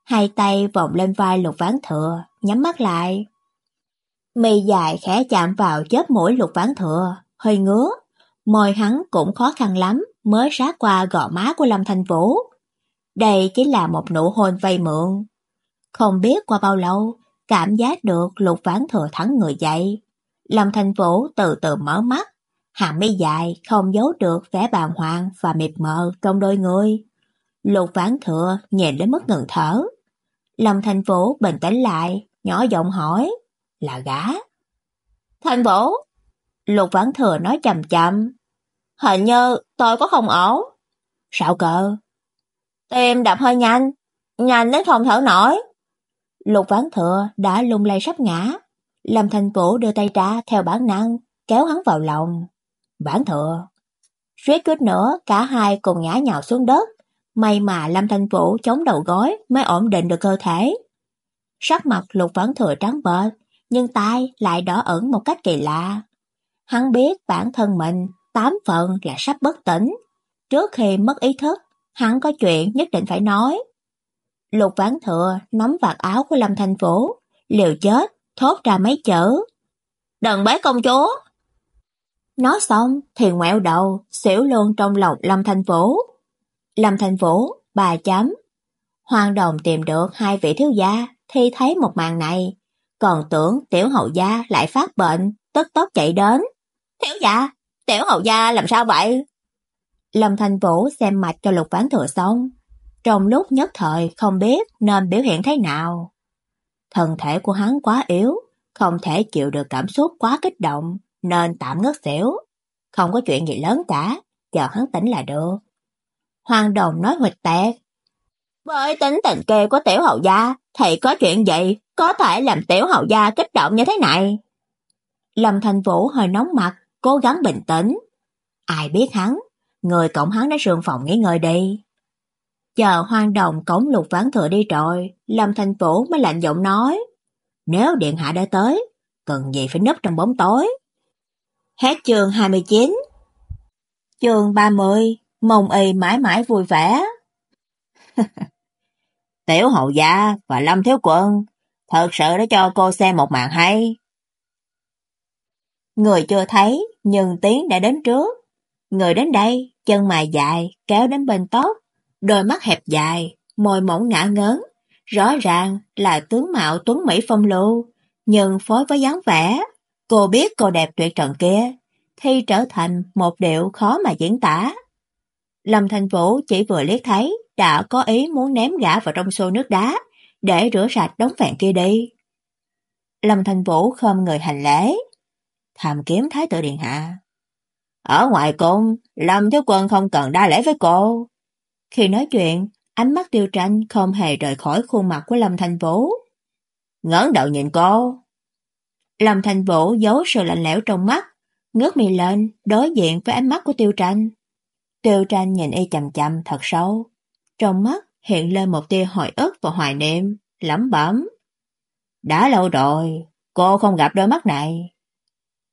S1: Hai tay vòng lên vai lục ván thừa, nhắm mắt lại. Mì dài khẽ chạm vào chớp mũi lục ván thừa, hơi ngứa. Môi hắn cũng khó khăn lắm mới sát qua gò má của Lâm thành Vũ. Đây chỉ là một nụ hôn vay mượn. Không biết qua bao lâu, cảm giác được lục ván thừa thắng người dậy. Lâm thành Vũ từ từ mở mắt, hàng mi dài không giấu được vẻ bàng hoàng và mịt mờ trong đôi người. Lục ván thừa nhìn đến mức ngừng thở. Lâm Thành Vũ bình tĩnh lại, nhỏ giọng hỏi, là gã. Thành Vũ, Lục ván thừa nói chậm chậm, hình như tôi có không ổn. Sao cờ? Tim đập hơi nhanh, nhanh đến không thở nổi. Lục ván thừa đã lung lay sắp ngã. Lâm Thành Vũ đưa tay ra theo bản năng, kéo hắn vào lòng. Bản thừa. Suýt chút nữa, cả hai cùng ngã nhào xuống đất. May mà Lâm Thanh Vũ chống đầu gối mới ổn định được cơ thể. Sắc mặt lục vãn thừa trắng bệch, nhưng tai lại đỏ ẩn một cách kỳ lạ. Hắn biết bản thân mình tám phần là sắp bất tỉnh. Trước khi mất ý thức, hắn có chuyện nhất định phải nói. Lục vãn thừa nắm vạt áo của Lâm thành Vũ, liều chết, thốt ra mấy chữ. Đừng bế công chúa! Nói xong thì ngoẹo đầu, xỉu luôn trong lòng Lâm thành Vũ. Lâm Thành Vũ, bà chấm. Hoàng đồng tìm được hai vị thiếu gia thì thấy một màn này. Còn tưởng tiểu hậu gia lại phát bệnh, tức tốc chạy đến. Thiếu gia, tiểu hậu gia làm sao vậy? Lâm Thanh Vũ xem mạch cho Lục ván Thừa xong, trong lúc nhất thời không biết nên biểu hiện thế nào. Thân thể của hắn quá yếu, không thể chịu được cảm xúc quá kích động, nên tạm ngất xỉu. Không có chuyện gì lớn cả, chờ hắn tỉnh là được. Hoàng Đồng nói huỵch tẹt. Với tính tình kê của tiểu hậu gia, thì có chuyện gì có thể làm tiểu hậu gia kích động như thế này? Lâm Thành Vũ hơi nóng mặt, cố gắng bình tĩnh. Ai biết hắn, người cổng hắn đến sương phòng nghỉ ngơi đi. Chờ hoang đồng cổng lục ván thừa đi rồi, Lâm Thành Vũ mới lạnh giọng nói. Nếu điện hạ đã tới, cần gì phải nấp trong bóng tối. Hết chương 29 Chương 30 Mông y mãi mãi vui vẻ Tiểu hậu gia và Lâm Thiếu Quân thật sự đã cho cô xem một màn hay. Người chưa thấy, nhưng tiếng đã đến trước. Người đến đây, chân mày dài, kéo đến bên tóc, đôi mắt hẹp dài, môi mỏng ngã ngớn. Rõ ràng là tướng mạo tuấn Mỹ phong lưu, nhưng phối với dáng vẻ. Cô biết cô đẹp tuyệt trần kia, thì trở thành một điệu khó mà diễn tả. Lâm Thành Vũ chỉ vừa liếc thấy, đã có ý muốn ném gã vào trong xô nước đá, để rửa sạch đống phèn kia đi. Lâm Thành Vũ khom người hành lễ, tham kiếm thái tử điện hạ. Ở ngoài cung, Lâm Thiếu Quân không cần đa lễ với cô. Khi nói chuyện, ánh mắt tiêu tranh không hề rời khỏi khuôn mặt của Lâm thanh Vũ. Ngấn đầu nhìn cô. Lâm thanh Vũ giấu sự lạnh lẽo trong mắt, ngước mi lên, đối diện với ánh mắt của tiêu tranh. Tiêu tranh nhìn y chầm chầm thật sâu. Trong mắt hiện lên một tia hồi ức và hoài niệm, lẩm bẩm. Đã lâu rồi, cô không gặp đôi mắt này.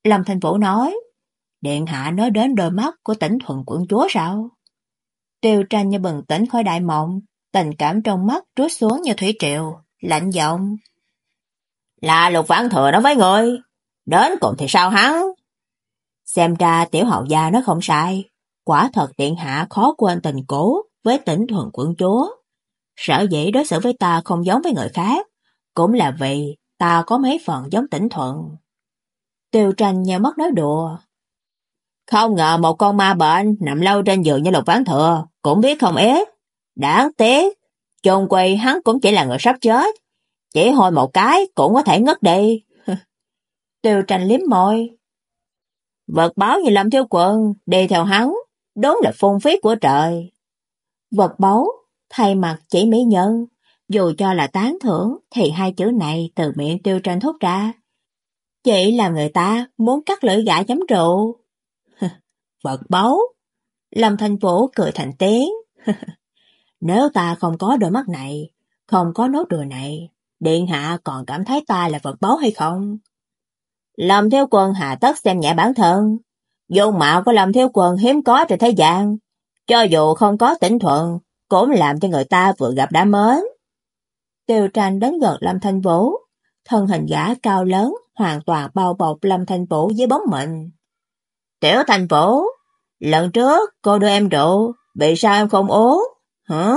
S1: Lâm Thành Vũ nói, Điện hạ nói đến đôi mắt của tỉnh Thuận quận chúa sao? Tiêu tranh như bừng tỉnh khỏi đại mộng, tình cảm trong mắt trút xuống như thủy triều, lạnh giọng. Là lục vãn thừa nói với người, đến cùng thì sao hắn? Xem ra tiểu hậu gia nó không sai, quả thật điện hạ khó quên tình cố với tỉnh thuần quận chúa. Sở dĩ đối xử với ta không giống với người khác, cũng là vì ta có mấy phần giống tỉnh thuận. Tiêu tranh nheo mắt nói đùa. Không ngờ một con ma bệnh nằm lâu trên giường như lục ván thừa, cũng biết không ế. Đáng tiếc, chôn quay hắn cũng chỉ là người sắp chết. Chỉ hồi một cái cũng có thể ngất đi. Tiêu tranh liếm môi. Vật báo như Lâm Thiếu quần, đi theo hắn, đúng là phung phí của trời. Vật báu, thay mặt chỉ mỹ nhân, dù cho là tán thưởng thì hai chữ này từ miệng tiêu tranh thốt ra vậy là người ta muốn cắt lưỡi gã chấm rượu. Vật báu. Lâm Thanh Vũ cười thành tiếng. Nếu ta không có đôi mắt này, không có nốt đùa này, Điện Hạ còn cảm thấy ta là vật báu hay không? Lâm Thiếu Quân hạ tất xem nhẹ bản thân. Dung mạo của Lâm Thiếu Quân hiếm có trên thế gian. Cho dù không có tỉnh thuận, cũng làm cho người ta vừa gặp đã mến. Tiêu tranh đến gần Lâm Thanh Vũ, thân hình gã cao lớn, hoàn toàn bao bọc Lâm Thanh Vũ dưới bóng mình. Tiểu Thanh Vũ, lần trước cô đưa em rượu, vì sao em không uống? Hả?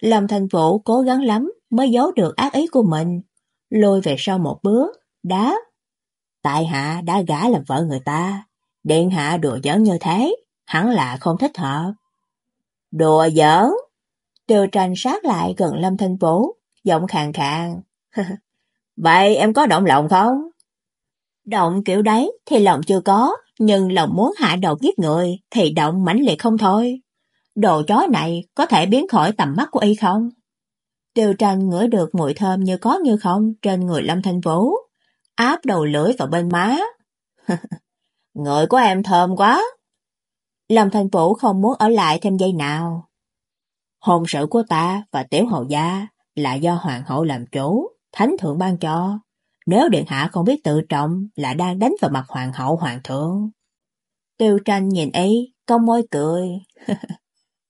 S1: Lâm Thanh Vũ cố gắng lắm mới giấu được ác ý của mình, lôi về sau một bước, đá. Tại hạ đã gả làm vợ người ta, điện hạ đùa giỡn như thế, hẳn là không thích hợp. Đùa giỡn? Tiêu tranh sát lại gần Lâm Thanh Vũ, giọng khàn khàn. Vậy em có động lòng không? Động kiểu đấy thì lòng chưa có, nhưng lòng muốn hạ đầu giết người thì động mãnh liệt không thôi. Đồ chó này có thể biến khỏi tầm mắt của y không? Tiêu tranh ngửi được mùi thơm như có như không trên người Lâm Thanh Vũ, áp đầu lưỡi vào bên má. người của em thơm quá. Lâm Thanh Vũ không muốn ở lại thêm giây nào. Hôn sự của ta và tiểu hầu gia là do hoàng hậu làm chủ, thánh thượng ban cho. Nếu điện hạ không biết tự trọng là đang đánh vào mặt hoàng hậu hoàng thượng. Tiêu tranh nhìn ấy, cong môi cười.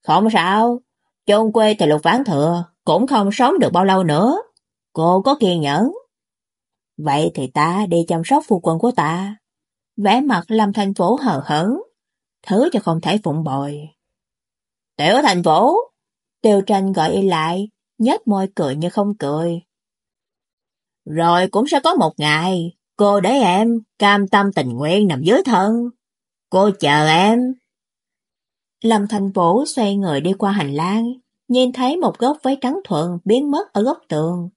S1: không sao, chôn quê thì lục ván thừa, cũng không sống được bao lâu nữa. Cô có kiên nhẫn. Vậy thì ta đi chăm sóc phu quân của ta. Vẽ mặt Lâm Thành Vũ hờ hững, thứ cho không thể phụng bồi. Tiểu Thành Vũ! Tiêu tranh gọi y lại, nhếch môi cười như không cười. Rồi cũng sẽ có một ngày, cô để em cam tâm tình nguyện nằm dưới thân. Cô chờ em. Lâm Thành Vũ xoay người đi qua hành lang, nhìn thấy một góc váy trắng thuận biến mất ở góc tường.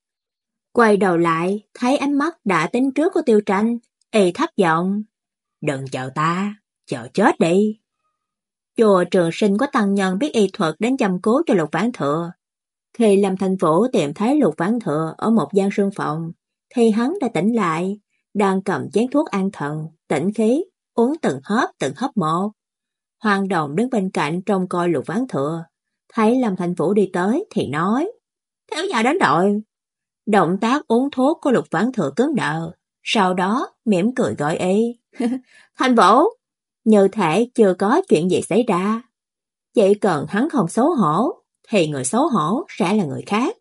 S1: Quay đầu lại, thấy ánh mắt đã tính trước của tiêu tranh, y thấp giọng. Đừng chờ ta, chờ chết đi. Chùa trường sinh có tăng nhân biết y thuật đến chăm cố cho lục vãn thừa. Khi Lâm Thành Vũ tìm thấy lục vãn thừa ở một gian sương phòng, thì hắn đã tỉnh lại, đang cầm chén thuốc an thần, tỉnh khí, uống từng hớp từng hớp một. Hoàng Đồng đứng bên cạnh trông coi lục ván thừa. Thấy Lâm Thành Vũ đi tới thì nói, Thiếu gia đến đội?". Động tác uống thuốc của lục ván thừa cứng đờ. Sau đó mỉm cười gọi y. Thành Vũ, như thể chưa có chuyện gì xảy ra. Chỉ cần hắn không xấu hổ, thì người xấu hổ sẽ là người khác.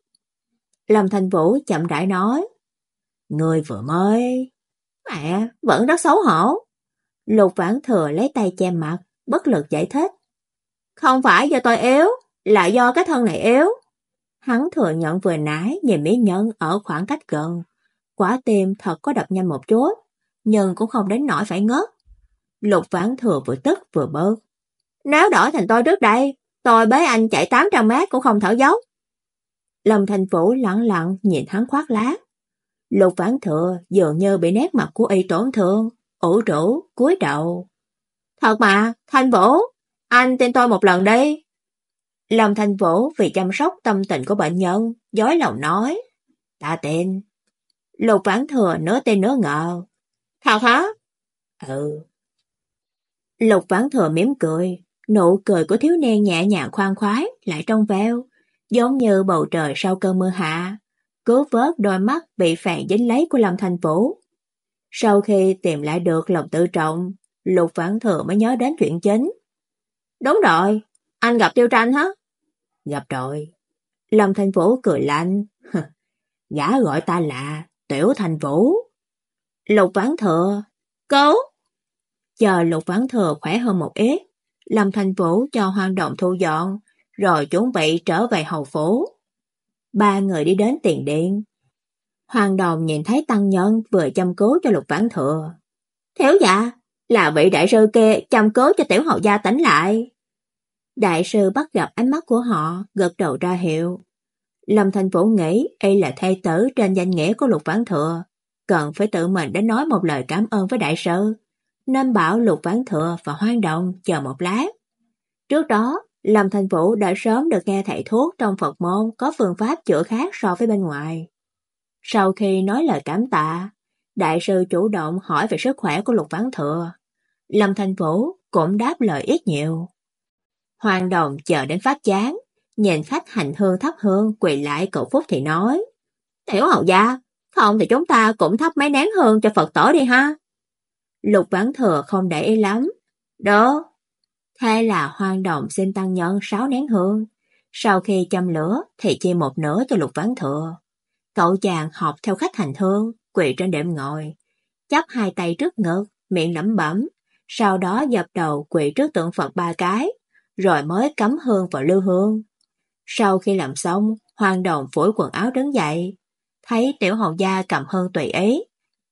S1: Lâm Thành Vũ chậm rãi nói, Người vừa mới... Mẹ, vẫn rất xấu hổ. Lục vãn thừa lấy tay che mặt, bất lực giải thích. Không phải do tôi yếu, là do cái thân này yếu. Hắn thừa nhận vừa nãy nhìn mỹ nhân ở khoảng cách gần. Quả tim thật có đập nhanh một chút, nhưng cũng không đến nỗi phải ngất. Lục vãn thừa vừa tức vừa bớt. Nếu đổi thành tôi trước đây, tôi bế anh chạy 800 mét cũng không thở dốc. Lâm Thành Vũ lặng lặng nhìn hắn khoác lá. Lục vãn thừa dường như bị nét mặt của y tổn thương, ủ rũ, cúi đầu. Thật mà, Thanh Vũ, anh tin tôi một lần đi. Lâm Thanh Vũ vì chăm sóc tâm tình của bệnh nhân, dối lòng nói. Ta tin. Lục vãn thừa nửa tin nửa ngờ. Thật hả? Ừ. Lục vãn thừa mỉm cười, nụ cười của thiếu niên nhẹ nhàng khoan khoái, lại trong veo, giống như bầu trời sau cơn mưa hạ, cố vớt đôi mắt bị phèn dính lấy của Lâm thành Vũ. Sau khi tìm lại được lòng tự trọng, Lục Vãn Thừa mới nhớ đến chuyện chính. Đúng rồi, anh gặp Tiêu Tranh hả? Gặp rồi. Lâm thành Vũ cười lạnh. Gã gọi ta là Tiểu Thành Vũ. Lục Vãn Thừa, cố Chờ Lục Vãn Thừa khỏe hơn một ít, Lâm thành Vũ cho hoang động thu dọn, rồi chuẩn bị trở về hầu phủ. Ba người đi đến tiền điện. Hoàng đồng nhìn thấy tăng nhân vừa chăm cố cho Lục Vãn Thừa. Thiếu dạ, là vị đại sư kia chăm cố cho tiểu hậu gia tỉnh lại. Đại sư bắt gặp ánh mắt của họ, gật đầu ra hiệu. Lâm Thành Vũ nghĩ y là thay tử trên danh nghĩa của Lục Vãn Thừa, cần phải tự mình đến nói một lời cảm ơn với đại sư, nên bảo Lục Vãn Thừa và Hoang Động chờ một lát. Trước đó, Lâm Thanh Vũ đã sớm được nghe thầy thuốc trong Phật môn có phương pháp chữa khác so với bên ngoài. Sau khi nói lời cảm tạ, đại sư chủ động hỏi về sức khỏe của Lục Vãn Thừa. Lâm Thanh Vũ cũng đáp lời ít nhiều. Hoàng đồng chờ đến phát chán, nhìn khách hành hương thắp hương quỳ lại cậu Phúc thì nói Tiểu hậu gia, không thì chúng ta cũng thắp mấy nén hương cho Phật tổ đi ha. Lục Vãn Thừa không để ý lắm. Đó. Thế là hoang đồng xin tăng nhân sáu nén hương. Sau khi châm lửa thì chia một nửa cho Lục ván Thừa. Cậu chàng học theo khách hành hương, quỳ trên đệm ngồi, chắp hai tay trước ngực, miệng lẩm bẩm, sau đó dập đầu quỳ trước tượng Phật ba cái, rồi mới cắm hương vào lưu hương. Sau khi làm xong, hoang Đồng phủi quần áo đứng dậy, thấy tiểu hầu gia cầm hương tùy ý,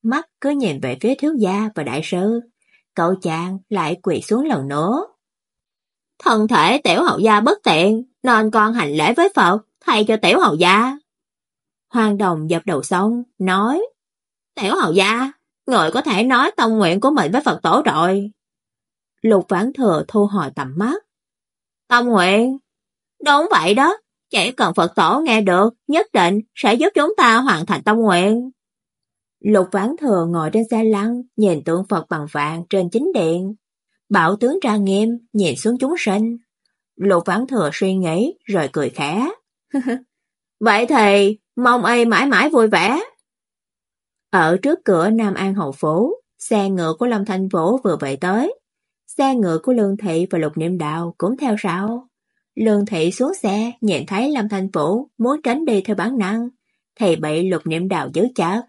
S1: mắt cứ nhìn về phía thiếu gia và đại sư. Cậu chàng lại quỳ xuống lần nữa. Thân thể tiểu hậu gia bất tiện, nên con hành lễ với Phật, thay cho tiểu hậu gia. Hoàng Đồng dập đầu xong, nói, Tiểu hậu gia, người có thể nói tông nguyện của mình với Phật tổ rồi. Lục vãn thừa thu hồi tầm mắt. Tông nguyện? Đúng vậy đó, chỉ cần Phật tổ nghe được, nhất định sẽ giúp chúng ta hoàn thành tông nguyện. Lục vãn thừa ngồi trên xe lăn, nhìn tượng Phật bằng vàng trên chính điện. Bảo tướng ra nghiêm, nhìn xuống chúng sinh. Lục vãn thừa suy nghĩ, rồi cười khẽ. Vậy thì, mong y mãi mãi vui vẻ. Ở trước cửa Nam An hậu phố, xe ngựa của Lâm Thanh Vũ vừa về tới. Xe ngựa của Lương Thị và Lục Niệm Đạo cũng theo sau. Lương Thị xuống xe, nhìn thấy Lâm Thanh Vũ muốn tránh đi theo bản năng, thì bị Lục Niệm Đạo giữ chặt.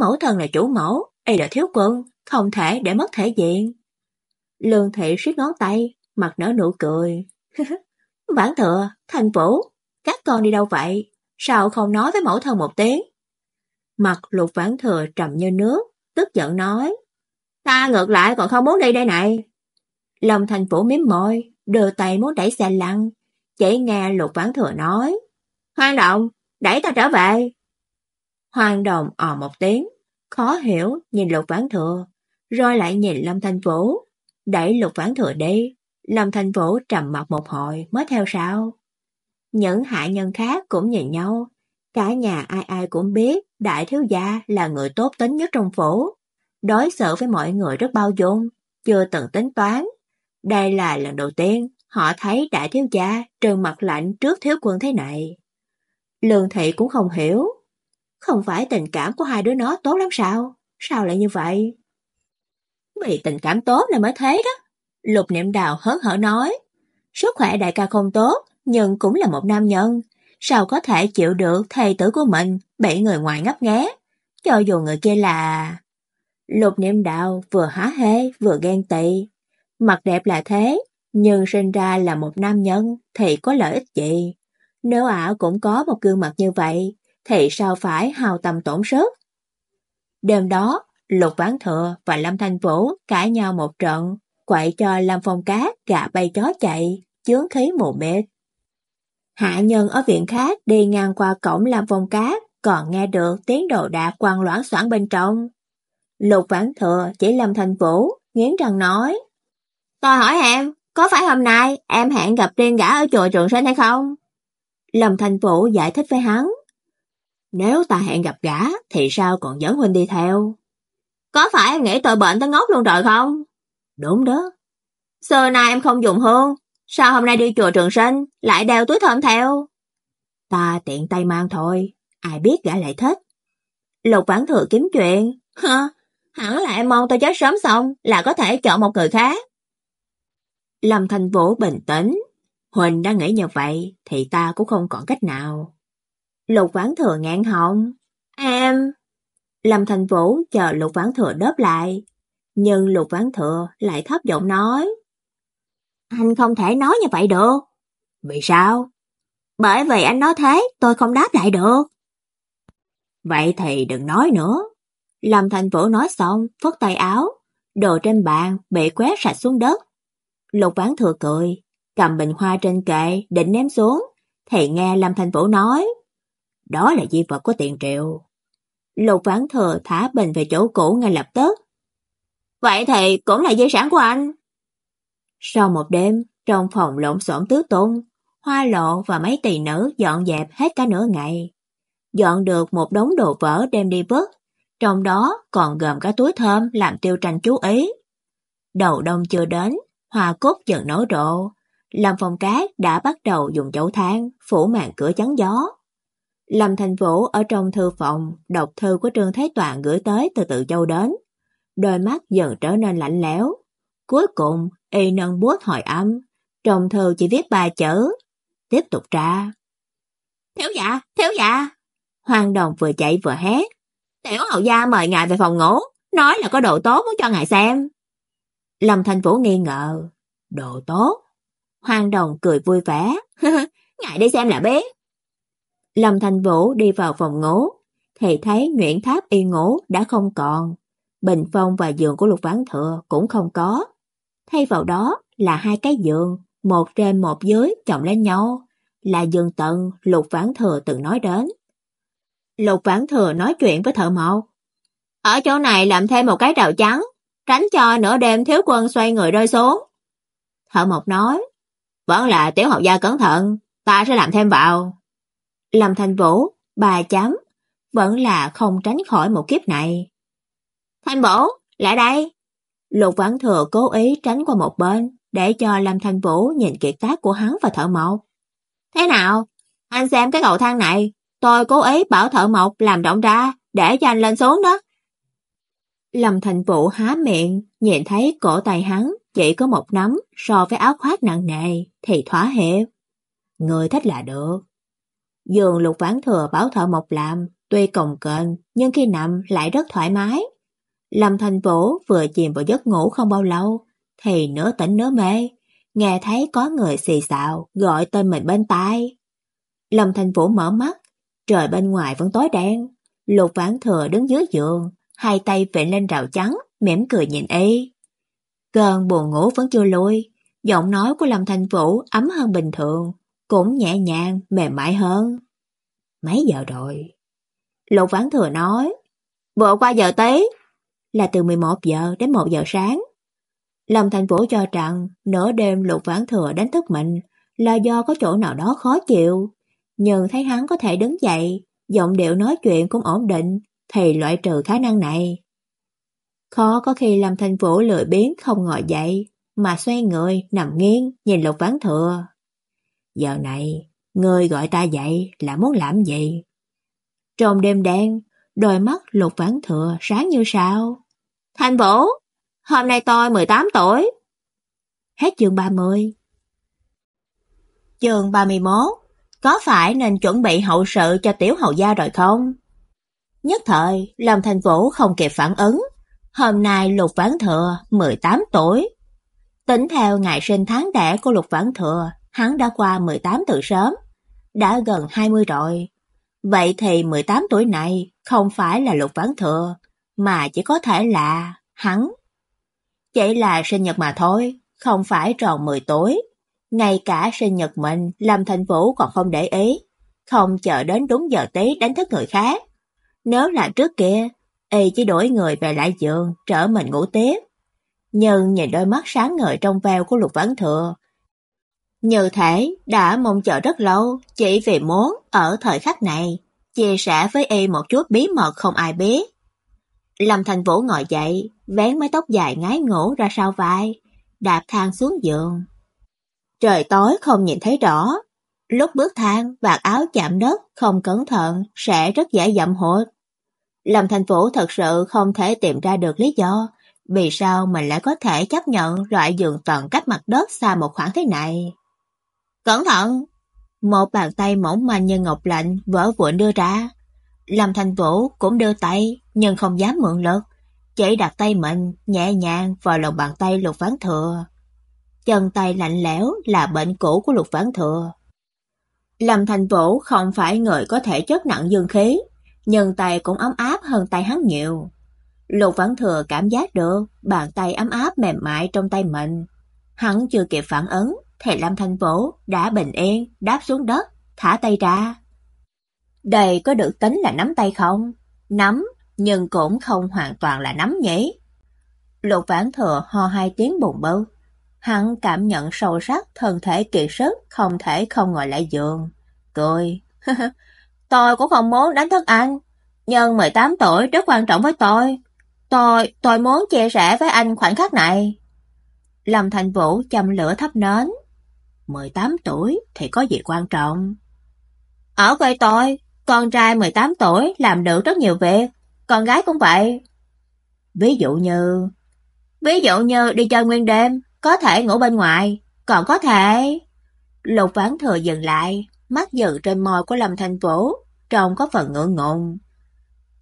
S1: Mẫu thân là chủ mẫu, y là thiếu quân, không thể để mất thể diện. Lương Thị siết ngón tay, mặt nở nụ cười. Bản thừa, thành Vũ, các con đi đâu vậy? Sao không nói với mẫu thân một tiếng? Mặt lục vãn thừa trầm như nước, tức giận nói. Ta ngược lại còn không muốn đi đây này. Lâm thành phủ miếm môi, đưa tay muốn đẩy xe lăn, chỉ nghe Lục Vãn Thừa nói: "Hoang Động, đẩy ta trở về." Hoang Động ò một tiếng, khó hiểu nhìn Lục Vãn Thừa, rồi lại nhìn Lâm Thanh Vũ, đẩy Lục Vãn Thừa đi. Lâm Thanh Vũ trầm mặt một hồi mới theo sau. Những hạ nhân khác cũng nhìn nhau, cả nhà ai ai cũng biết đại thiếu gia là người tốt tính nhất trong phủ, đối xử với mọi người rất bao dung, chưa từng tính toán. Đây là lần đầu tiên họ thấy đại thiếu gia trừng mặt lạnh trước thiếu quân thế này. Lương thị cũng không hiểu, không phải tình cảm của hai đứa nó tốt lắm sao? Sao lại như vậy? Vì tình cảm tốt nên mới thế đó. Lục niệm đào hớn hở nói. Sức khỏe đại ca không tốt, nhưng cũng là một nam nhân. Sao có thể chịu được thầy tử của mình bị người ngoài ngấp nghé? Cho dù người kia là... Lục niệm đạo vừa há hê vừa ghen tị. Mặt đẹp là thế, nhưng sinh ra là một nam nhân thì có lợi ích gì? Nếu ả cũng có một gương mặt như vậy, thì sao phải hào tâm tổn sức? Đêm đó, Lục Vãn Thừa và Lâm Thanh Vũ cãi nhau một trận, quậy cho Lâm Phong Cát gạ bay chó chạy, chướng khí mù mịt. Hạ nhân ở viện khác đi ngang qua cổng Lâm Phong Cát, còn nghe được tiếng đồ đạc quăng loãng xoảng bên trong. Lục Vãn Thừa chỉ Lâm Thanh Vũ, nghiến răng nói. Tôi hỏi em, có phải hôm nay em hẹn gặp riêng gã ở chùa Trường Sinh hay không? Lâm Thanh Vũ giải thích với hắn. Nếu ta hẹn gặp gã, thì sao còn dẫn huynh đi theo? Có phải em nghĩ tôi bệnh tới ngốc luôn rồi không? Đúng đó. Xưa nay em không dùng hương, sao hôm nay đi chùa Trường Sinh lại đeo túi thơm theo? Ta tiện tay mang thôi, ai biết gã lại thích. Lục Vãn Thừa kiếm chuyện, hả? Hẳn là em mong tôi chết sớm xong là có thể chọn một người khác. Lâm Thành Vũ bình tĩnh, Huỳnh đang nghĩ như vậy thì ta cũng không còn cách nào. Lục Vãn Thừa ngạn họng, em... Lâm Thành Vũ chờ Lục Vãn Thừa đớp lại, nhưng Lục Vãn Thừa lại thấp giọng nói. Anh không thể nói như vậy được. Vì sao? Bởi vì anh nói thế, tôi không đáp lại được. Vậy thì đừng nói nữa. Lâm Thành Vũ nói xong, phất tay áo, đồ trên bàn bị quét sạch xuống đất. Lục Vãn Thừa cười, cầm bình hoa trên kệ định ném xuống, thì nghe Lâm Thành Vũ nói, đó là di vật của tiền triệu. Lục Vãn Thừa thả bình về chỗ cũ ngay lập tức. Vậy thì cũng là di sản của anh. Sau một đêm, trong phòng lộn xộn tứ tung, hoa lộ và mấy tỳ nữ dọn dẹp hết cả nửa ngày. Dọn được một đống đồ vỡ đem đi vứt, trong đó còn gồm cả túi thơm làm tiêu tranh chú ý. Đầu đông chưa đến, hoa cốt dần nổi rộ, Làm phòng Cát đã bắt đầu dùng chậu than phủ màn cửa chắn gió. Lâm Thành Vũ ở trong thư phòng đọc thư của Trương Thái Toàn gửi tới từ Tự Châu đến. Đôi mắt dần trở nên lạnh lẽo. Cuối cùng, y nâng bút hỏi âm. Trong thư chỉ viết ba chữ. Tiếp tục tra. Thiếu dạ, thiếu dạ. Hoàng đồng vừa chạy vừa hét. Tiểu hậu gia mời ngài về phòng ngủ, nói là có đồ tốt muốn cho ngài xem. Lâm Thành Vũ nghi ngờ. Đồ tốt? Hoàng đồng cười vui vẻ. ngài đi xem là biết. Lâm Thành Vũ đi vào phòng ngủ, thì thấy Nguyễn Tháp y ngủ đã không còn. Bình phong và giường của Lục Vãn Thừa cũng không có. Thay vào đó là hai cái giường, một trên một dưới chồng lên nhau, là giường tận Lục Vãn Thừa từng nói đến. Lục Vãn Thừa nói chuyện với thợ mộc. Ở chỗ này làm thêm một cái rào trắng, tránh cho nửa đêm thiếu quân xoay người rơi xuống. Thợ mộc nói, vẫn là tiểu học gia cẩn thận, ta sẽ làm thêm vào. Lâm Thành Vũ, bà chấm, vẫn là không tránh khỏi một kiếp này. thanh Vũ, lại đây. Lục Vãn Thừa cố ý tránh qua một bên để cho Lâm Thành Vũ nhìn kiệt tác của hắn và thợ mộc. Thế nào? Anh xem cái cầu thang này, tôi cố ý bảo thợ mộc làm động ra để cho anh lên xuống đó. Lâm Thành Vũ há miệng, nhìn thấy cổ tay hắn chỉ có một nắm so với áo khoác nặng nề thì thỏa hiệp. Người thích là được. Giường lục ván thừa bảo thợ mộc làm, tuy cồng kềnh nhưng khi nằm lại rất thoải mái. Lâm Thành Vũ vừa chìm vào giấc ngủ không bao lâu, thì nửa tỉnh nửa mê, nghe thấy có người xì xạo gọi tên mình bên tai. Lâm Thành Vũ mở mắt, trời bên ngoài vẫn tối đen, lục vãn thừa đứng dưới giường, hai tay vịn lên rào trắng, mỉm cười nhìn y. Cơn buồn ngủ vẫn chưa lui, Giọng nói của Lâm Thanh Vũ ấm hơn bình thường, cũng nhẹ nhàng, mềm mại hơn. Mấy giờ rồi? Lục Vãn Thừa nói, vừa qua giờ tí, là từ 11 giờ đến 1 giờ sáng. Lâm Thành Vũ cho rằng nửa đêm Lục Vãn Thừa đánh thức mình là do có chỗ nào đó khó chịu, nhưng thấy hắn có thể đứng dậy, giọng điệu nói chuyện cũng ổn định, thì loại trừ khả năng này. Khó có khi Lâm Thành Vũ lười biến không ngồi dậy, mà xoay người nằm nghiêng nhìn Lục Vãn Thừa. Giờ này, người gọi ta dậy là muốn làm gì? Trong đêm đen, đôi mắt Lục Vãn Thừa sáng như sao. Thành Vũ, hôm nay tôi 18 tuổi. Hết chương 30. Chương 31, có phải nên chuẩn bị hậu sự cho tiểu hậu gia rồi không? Nhất thời, lòng Thành Vũ không kịp phản ứng. Hôm nay Lục Vãn Thừa 18 tuổi. Tính theo ngày sinh tháng đẻ của Lục Vãn Thừa, hắn đã qua 18 từ sớm, đã gần 20 rồi. Vậy thì 18 tuổi này không phải là Lục Vãn Thừa, mà chỉ có thể là hắn. Chỉ là sinh nhật mà thôi, không phải tròn 10 tuổi. Ngay cả sinh nhật mình, Lâm Thành Vũ còn không để ý, không chờ đến đúng giờ tí đánh thức người khác. Nếu là trước kia, y chỉ đổi người về lại giường, trở mình ngủ tiếp. Nhưng nhìn đôi mắt sáng ngời trong veo của Lục Vãn Thừa, như thể đã mong chờ rất lâu, chỉ vì muốn ở thời khắc này chia sẻ với y một chút bí mật không ai biết. Lâm Thành Vũ ngồi dậy, vén mái tóc dài ngái ngủ ra sau vai, đạp thang xuống giường. Trời tối không nhìn thấy rõ, lúc bước thang vạt áo chạm đất không cẩn thận sẽ rất dễ dậm hụt. Lâm Thành Vũ thật sự không thể tìm ra được lý do vì sao mình lại có thể chấp nhận loại giường tận cách mặt đất xa một khoảng thế này. Cẩn thận! Một bàn tay mỏng manh như ngọc lạnh vỡ vụn đưa ra. Lâm Thành Vũ cũng đưa tay nhưng không dám mượn lực, chỉ đặt tay mình nhẹ nhàng vào lòng bàn tay Lục Vãn Thừa. Chân tay lạnh lẽo là bệnh cũ của Lục Vãn Thừa. Lâm Thành Vũ không phải người có thể chất nặng dương khí, nhưng tay cũng ấm áp hơn tay hắn nhiều. Lục Vãn Thừa cảm giác được bàn tay ấm áp mềm mại trong tay mình. Hắn chưa kịp phản ứng, thì Lâm Thành Vũ đã bình yên đáp xuống đất, thả tay ra. Đây có được tính là nắm tay không? Nắm, nhưng cũng không hoàn toàn là nắm nhỉ. Lục Vãn Thừa ho hai tiếng bùng bực. Hắn cảm nhận sâu sắc thân thể kiệt sức, không thể không ngồi lại giường. Cười. tôi cũng không muốn đánh thức anh, nhưng 18 tuổi rất quan trọng với tôi. Tôi, tôi muốn chia sẻ với anh khoảnh khắc này. Lâm Thành Vũ châm lửa thắp nến. 18 tuổi thì có gì quan trọng? Ở quê tôi, con trai 18 tuổi làm được rất nhiều việc, con gái cũng vậy. Ví dụ như... Ví dụ như đi chơi nguyên đêm, có thể ngủ bên ngoài, còn có thể... Lục ván thừa dừng lại, mắt dừng trên môi của Lâm Thanh Vũ, trông có phần ngượng ngùng.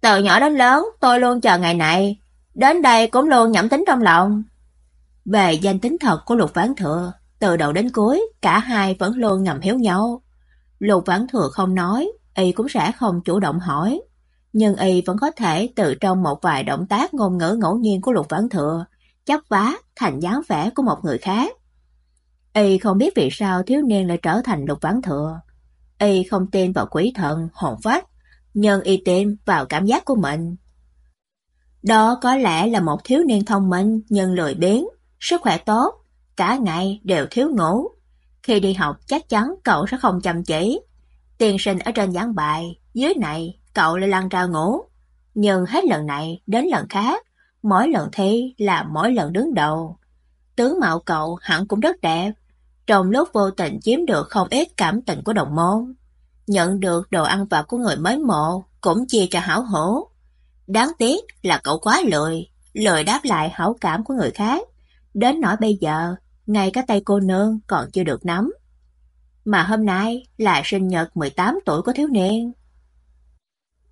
S1: Từ nhỏ đến lớn, tôi luôn chờ ngày này, đến đây cũng luôn nhẩm tính trong lòng. Về danh tính thật của Lục Vãn Thừa, từ đầu đến cuối, cả hai vẫn luôn ngầm hiếu nhau. Lục Vãn Thừa không nói, y cũng sẽ không chủ động hỏi, nhưng y vẫn có thể từ trong một vài động tác ngôn ngữ ngẫu nhiên của Lục Vãn Thừa, chấp vá thành dáng vẻ của một người khác. Y không biết vì sao thiếu niên lại trở thành Lục Vãn Thừa. Y không tin vào quỷ thần, hồn phách, nhưng y tin vào cảm giác của mình. Đó có lẽ là một thiếu niên thông minh nhưng lười biếng, sức khỏe tốt, cả ngày đều thiếu ngủ. Khi đi học chắc chắn cậu sẽ không chăm chỉ, Tiền sinh ở trên giảng bài, dưới này cậu lại lăn ra ngủ. Nhưng hết lần này đến lần khác, mỗi lần thi là mỗi lần đứng đầu. Tướng mạo cậu hẳn cũng rất đẹp, trong lúc vô tình chiếm được không ít cảm tình của đồng môn. Nhận được đồ ăn vặt của người mới mộ cũng chia cho hảo hổ. Đáng tiếc là cậu quá lười, lười đáp lại hảo cảm của người khác. Đến nỗi bây giờ, ngay cả tay cô nương còn chưa được nắm mà hôm nay là sinh nhật 18 tuổi của thiếu niên.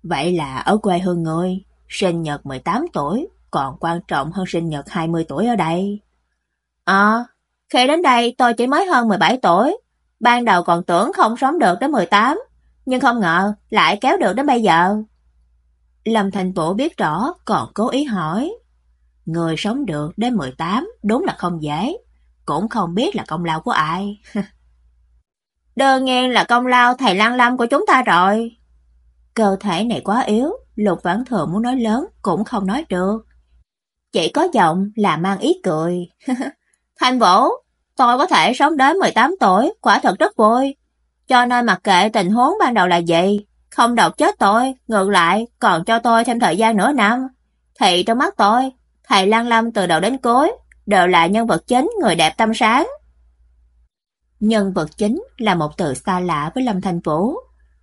S1: Vậy là ở quê hương người, sinh nhật 18 tuổi còn quan trọng hơn sinh nhật 20 tuổi ở đây. À, khi đến đây tôi chỉ mới hơn 17 tuổi, ban đầu còn tưởng không sống được đến 18, nhưng không ngờ lại kéo được đến bây giờ. Lâm Thành Vũ biết rõ còn cố ý hỏi. Người sống được đến 18 đúng là không dễ cũng không biết là công lao của ai. Đương nhiên là công lao thầy Lăng Lâm của chúng ta rồi. Cơ thể này quá yếu, Lục Vãn Thừa muốn nói lớn cũng không nói được. Chỉ có giọng là mang ý cười. Thanh Vũ, tôi có thể sống đến 18 tuổi, quả thật rất vui. Cho nên mặc kệ tình huống ban đầu là gì, không độc chết tôi, ngược lại còn cho tôi thêm thời gian nửa năm. Thì trong mắt tôi, thầy Lăng Lâm từ đầu đến cuối đều là nhân vật chính người đẹp tâm sáng. Nhân vật chính là một từ xa lạ với Lâm Thành Vũ,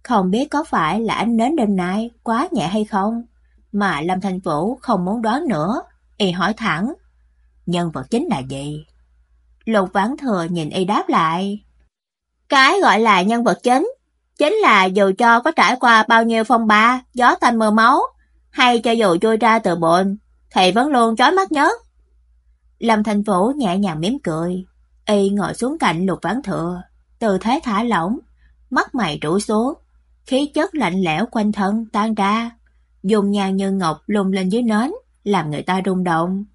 S1: không biết có phải là ánh nến đêm nay quá nhẹ hay không, mà Lâm Thành Vũ không muốn đoán nữa, y hỏi thẳng, nhân vật chính là gì? Lục Vãn Thừa nhìn y đáp lại, cái gọi là nhân vật chính chính là dù cho có trải qua bao nhiêu phong ba, gió tanh mưa máu, hay cho dù chui ra từ bồn, thì vẫn luôn chói mắt nhất. Lâm Thành Vũ nhẹ nhàng mỉm cười, y ngồi xuống cạnh Lục Vãn Thừa, tư thế thả lỏng, mắt mày rũ xuống, khí chất lạnh lẽo quanh thân tan ra, dùng nhàn như ngọc lùng lên dưới nến, làm người ta rung động.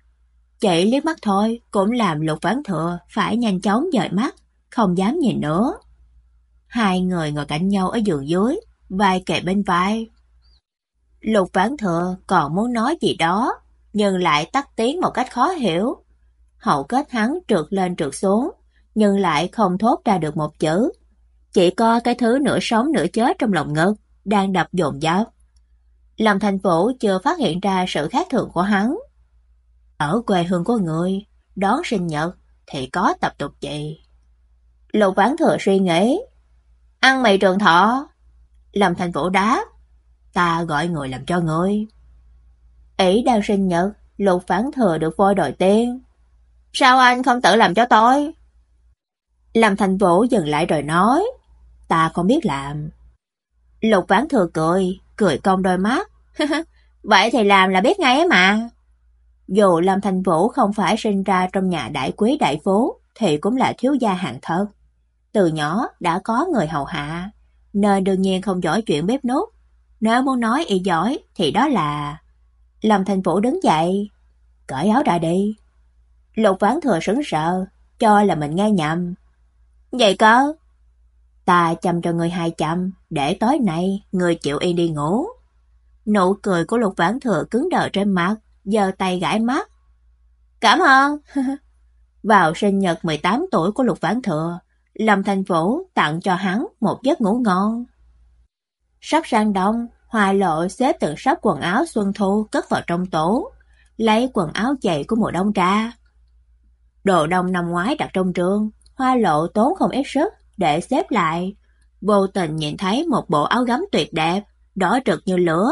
S1: Chỉ liếc mắt thôi cũng làm Lục Vãn Thừa phải nhanh chóng dời mắt, không dám nhìn nữa. Hai người ngồi cạnh nhau ở giường dưới, vai kề bên vai. Lục Vãn Thừa còn muốn nói gì đó, nhưng lại tắt tiếng một cách khó hiểu. Hậu kết hắn trượt lên trượt xuống, nhưng lại không thốt ra được một chữ. Chỉ có cái thứ nửa sống nửa chết trong lòng ngực, đang đập dồn dáo Lâm Thành Vũ chưa phát hiện ra sự khác thường của hắn. Ở quê hương của người, đón sinh nhật thì có tập tục gì? Lục Vãn Thừa suy nghĩ, ăn mì trường thọ. Lâm Thành Vũ đáp, ta gọi người làm cho người Ý đang sinh nhật, Lục Vãn Thừa được voi đòi tiên. Sao anh không tự làm cho tôi? Lâm Thành Vũ dừng lại rồi nói, ta không biết làm. Lục Vãn Thừa cười, cười cong đôi mắt. Vậy thì làm là biết ngay ấy mà. Dù Lâm Thành Vũ không phải sinh ra trong nhà đại quý đại phú, thì cũng là thiếu gia hạng thân Từ nhỏ đã có người hầu hạ, nên đương nhiên không giỏi chuyện bếp nút. Nếu muốn nói y giỏi thì đó là... Lâm Thành Vũ đứng dậy, cởi áo ra đi. Lục Vãn Thừa sững sờ, cho là mình nghe nhầm. Vậy cơ? Ta chăm cho người hai chăm để tối nay người chịu y đi ngủ. Nụ cười của Lục Vãn Thừa cứng đờ trên mặt, giơ tay gãi mắt. Cảm ơn. Vào sinh nhật 18 tuổi của Lục Vãn Thừa, Lâm Thành Vũ tặng cho hắn một giấc ngủ ngon. Sắp sang đông, Hoa Lộ xếp từng sắp quần áo xuân thu cất vào trong tủ, lấy quần áo dày của mùa đông ra. Đồ đông năm ngoái đặt trong trường, Hoa Lộ tốn không ít sức để xếp lại. Vô tình nhìn thấy một bộ áo gấm tuyệt đẹp, đỏ rực như lửa,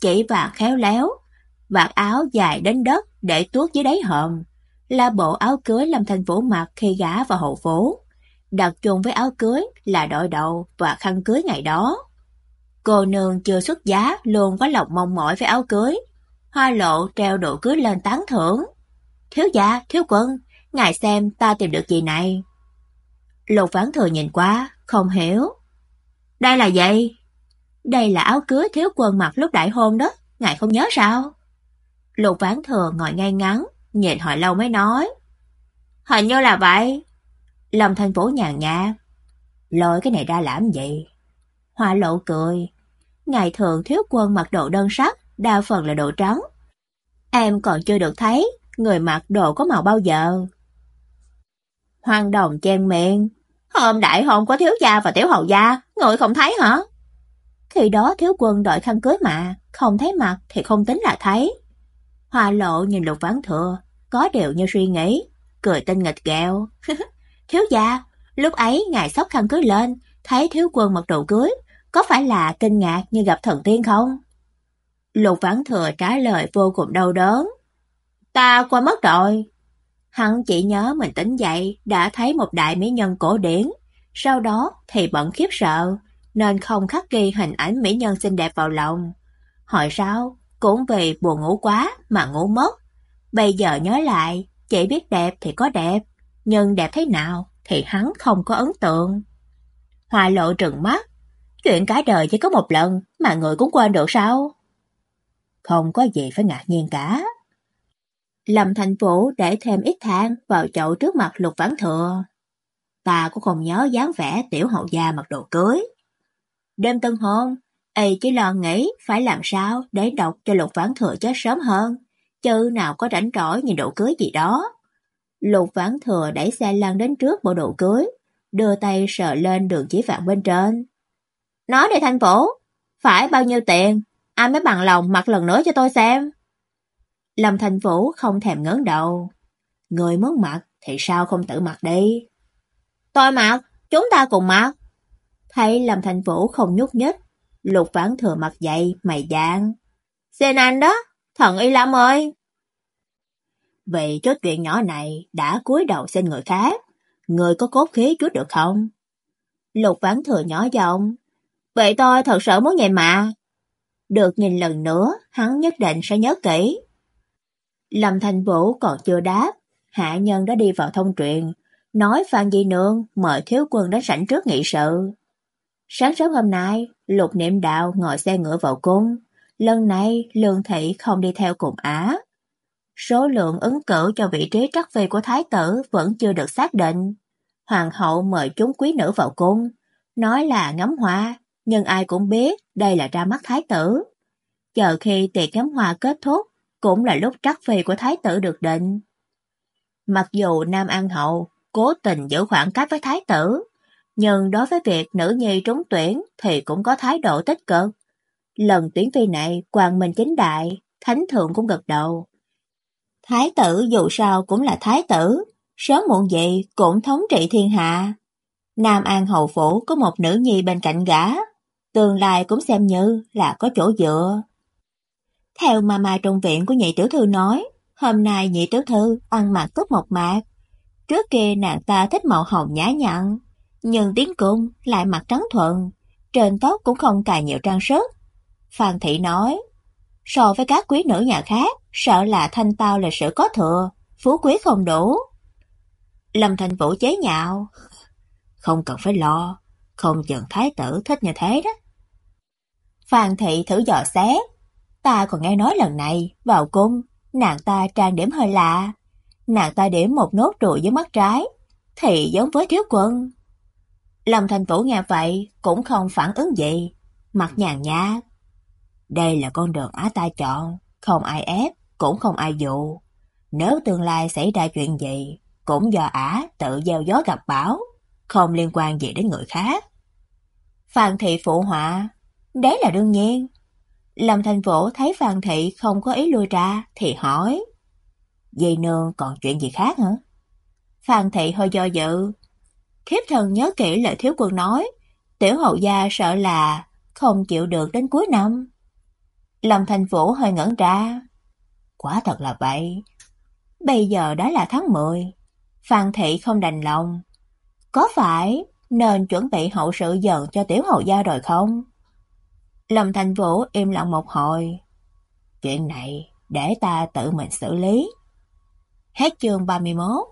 S1: chỉ vàng khéo léo, vạt áo dài đến đất để tuốt dưới đáy hòm, là bộ áo cưới Lâm Thành Vũ mặc khi gả vào hậu phố. Đặt chung với áo cưới là đội đầu và khăn cưới ngày đó. Cô nương chưa xuất giá luôn có lòng mong mỏi với áo cưới. Hoa lộ treo đồ cưới lên tán thưởng. Thiếu gia, thiếu quân, ngài xem ta tìm được gì này. Lục vãn thừa nhìn qua, không hiểu. Đây là gì? Đây là áo cưới thiếu quân mặc lúc đại hôn đó, ngài không nhớ sao? Lục vãn thừa ngồi ngay ngắn, nhìn hỏi lâu mới nói. Hình như là vậy. Lâm Thanh Vũ nhàn nhạt. Lôi cái này ra làm gì? Hoa lộ cười. ngài thường thiếu quân mặc đồ đơn sắc, đa phần là đồ trắng. Em còn chưa được thấy người mặc đồ có màu bao giờ. Hoàng đồng chen miệng. Hôm đại hôn có thiếu gia và tiểu hầu gia, người không thấy hả? Khi đó thiếu quân đội khăn cưới mà, không thấy mặt thì không tính là thấy. Hoa lộ nhìn lục ván thừa, có điều như suy nghĩ, cười tinh nghịch gẹo. thiếu gia, lúc ấy ngài sóc khăn cưới lên, thấy thiếu quân mặc đồ cưới, có phải là kinh ngạc như gặp thần tiên không? Lục vãn thừa trả lời vô cùng đau đớn. Ta qua mất rồi. Hắn chỉ nhớ mình tỉnh dậy đã thấy một đại mỹ nhân cổ điển, sau đó thì bận khiếp sợ, nên không khắc ghi hình ảnh mỹ nhân xinh đẹp vào lòng. Hỏi sao, cũng vì buồn ngủ quá mà ngủ mất. Bây giờ nhớ lại, chỉ biết đẹp thì có đẹp, nhưng đẹp thế nào thì hắn không có ấn tượng. Hoa lộ trừng mắt, chuyện cả đời chỉ có một lần mà người cũng quên được sao? Không có gì phải ngạc nhiên cả. Lâm Thành Vũ để thêm ít than vào chậu trước mặt Lục Vãn Thừa. Ta cũng không nhớ dáng vẻ tiểu hậu gia mặc đồ cưới. Đêm tân hôn, y chỉ lo nghĩ phải làm sao để đọc cho Lục Vãn Thừa chết sớm hơn, chứ nào có rảnh rỗi nhìn đồ cưới gì đó. Lục Vãn Thừa đẩy xe lăn đến trước bộ đồ cưới, đưa tay sờ lên đường chỉ vàng bên trên. Nói đi Thanh Vũ, phải bao nhiêu tiền, anh mới bằng lòng mặc lần nữa cho tôi xem. Lâm Thành Vũ không thèm ngớn đầu. Người muốn mặc thì sao không tự mặc đi? Tôi mặc, chúng ta cùng mặc. Thấy Lâm Thành Vũ không nhúc nhích, Lục Vãn Thừa mặt dậy, mày dạng. Xin anh đó, thần Y lắm ơi. Vì chút chuyện nhỏ này đã cúi đầu xin người khác, người có cốt khí chút được không? Lục Vãn Thừa nhỏ giọng. Vậy tôi thật sự muốn nhìn mà. Được nhìn lần nữa, hắn nhất định sẽ nhớ kỹ. Lâm Thành Vũ còn chưa đáp, hạ nhân đã đi vào thông truyền, nói Phan Di Nương mời thiếu quân đến sảnh trước nghị sự. Sáng sớm hôm nay, Lục Niệm Đạo ngồi xe ngựa vào cung. Lần này, Lương Thị không đi theo cùng Á. Số lượng ứng cử cho vị trí trắc phi của Thái tử vẫn chưa được xác định. Hoàng hậu mời chúng quý nữ vào cung, nói là ngắm hoa, nhưng ai cũng biết đây là ra mắt Thái tử. Chờ khi tiệc ngắm hoa kết thúc, cũng là lúc trắc phi của Thái tử được định. Mặc dù Nam An Hậu cố tình giữ khoảng cách với Thái tử, nhưng đối với việc nữ nhi trúng tuyển thì cũng có thái độ tích cực. Lần tuyển phi này, Quang Minh chính đại, Thánh Thượng cũng gật đầu. Thái tử dù sao cũng là thái tử, sớm muộn gì cũng thống trị thiên hạ. Nam An Hậu Phủ có một nữ nhi bên cạnh gã, tương lai cũng xem như là có chỗ dựa. Theo mà mà trong viện của nhị tiểu thư nói, hôm nay nhị tiểu thư ăn mặc tốt một mạc. Trước kia nàng ta thích màu hồng nhã nhặn, nhưng tiếng cung lại mặt trắng thuận, trên tóc cũng không cài nhiều trang sức. Phan Thị nói, so với các quý nữ nhà khác, sợ là thanh tao là sự có thừa, phú quý không đủ. Lâm Thành Vũ chế nhạo, không cần phải lo, không chừng thái tử thích như thế đó. Phan Thị thử dò xét, ta còn nghe nói lần này, vào cung, nàng ta trang điểm hơi lạ. Nàng ta điểm một nốt ruồi dưới mắt trái, thì giống với thiếu quân. Lâm Thành Vũ nghe vậy cũng không phản ứng gì, mặt nhàn nhạt. Đây là con đường Á ta chọn, không ai ép, cũng không ai dụ. Nếu tương lai xảy ra chuyện gì, cũng do ả tự gieo gió gặp bão, không liên quan gì đến người khác. Phan Thị phụ họa, đấy là đương nhiên. Lâm Thành Vũ thấy Phan Thị không có ý lui ra thì hỏi. Dì nương còn chuyện gì khác hả? Phan Thị hơi do dự, Thiếp thần nhớ kỹ lời thiếu quân nói, tiểu hậu gia sợ là không chịu được đến cuối năm. Lâm Thành Vũ hơi ngẩn ra. Quả thật là vậy. Bây giờ đã là tháng 10. Phan Thị không đành lòng. Có phải nên chuẩn bị hậu sự dần cho tiểu hậu gia rồi không? Lâm Thành Vũ im lặng một hồi. Chuyện này để ta tự mình xử lý. Hết chương 31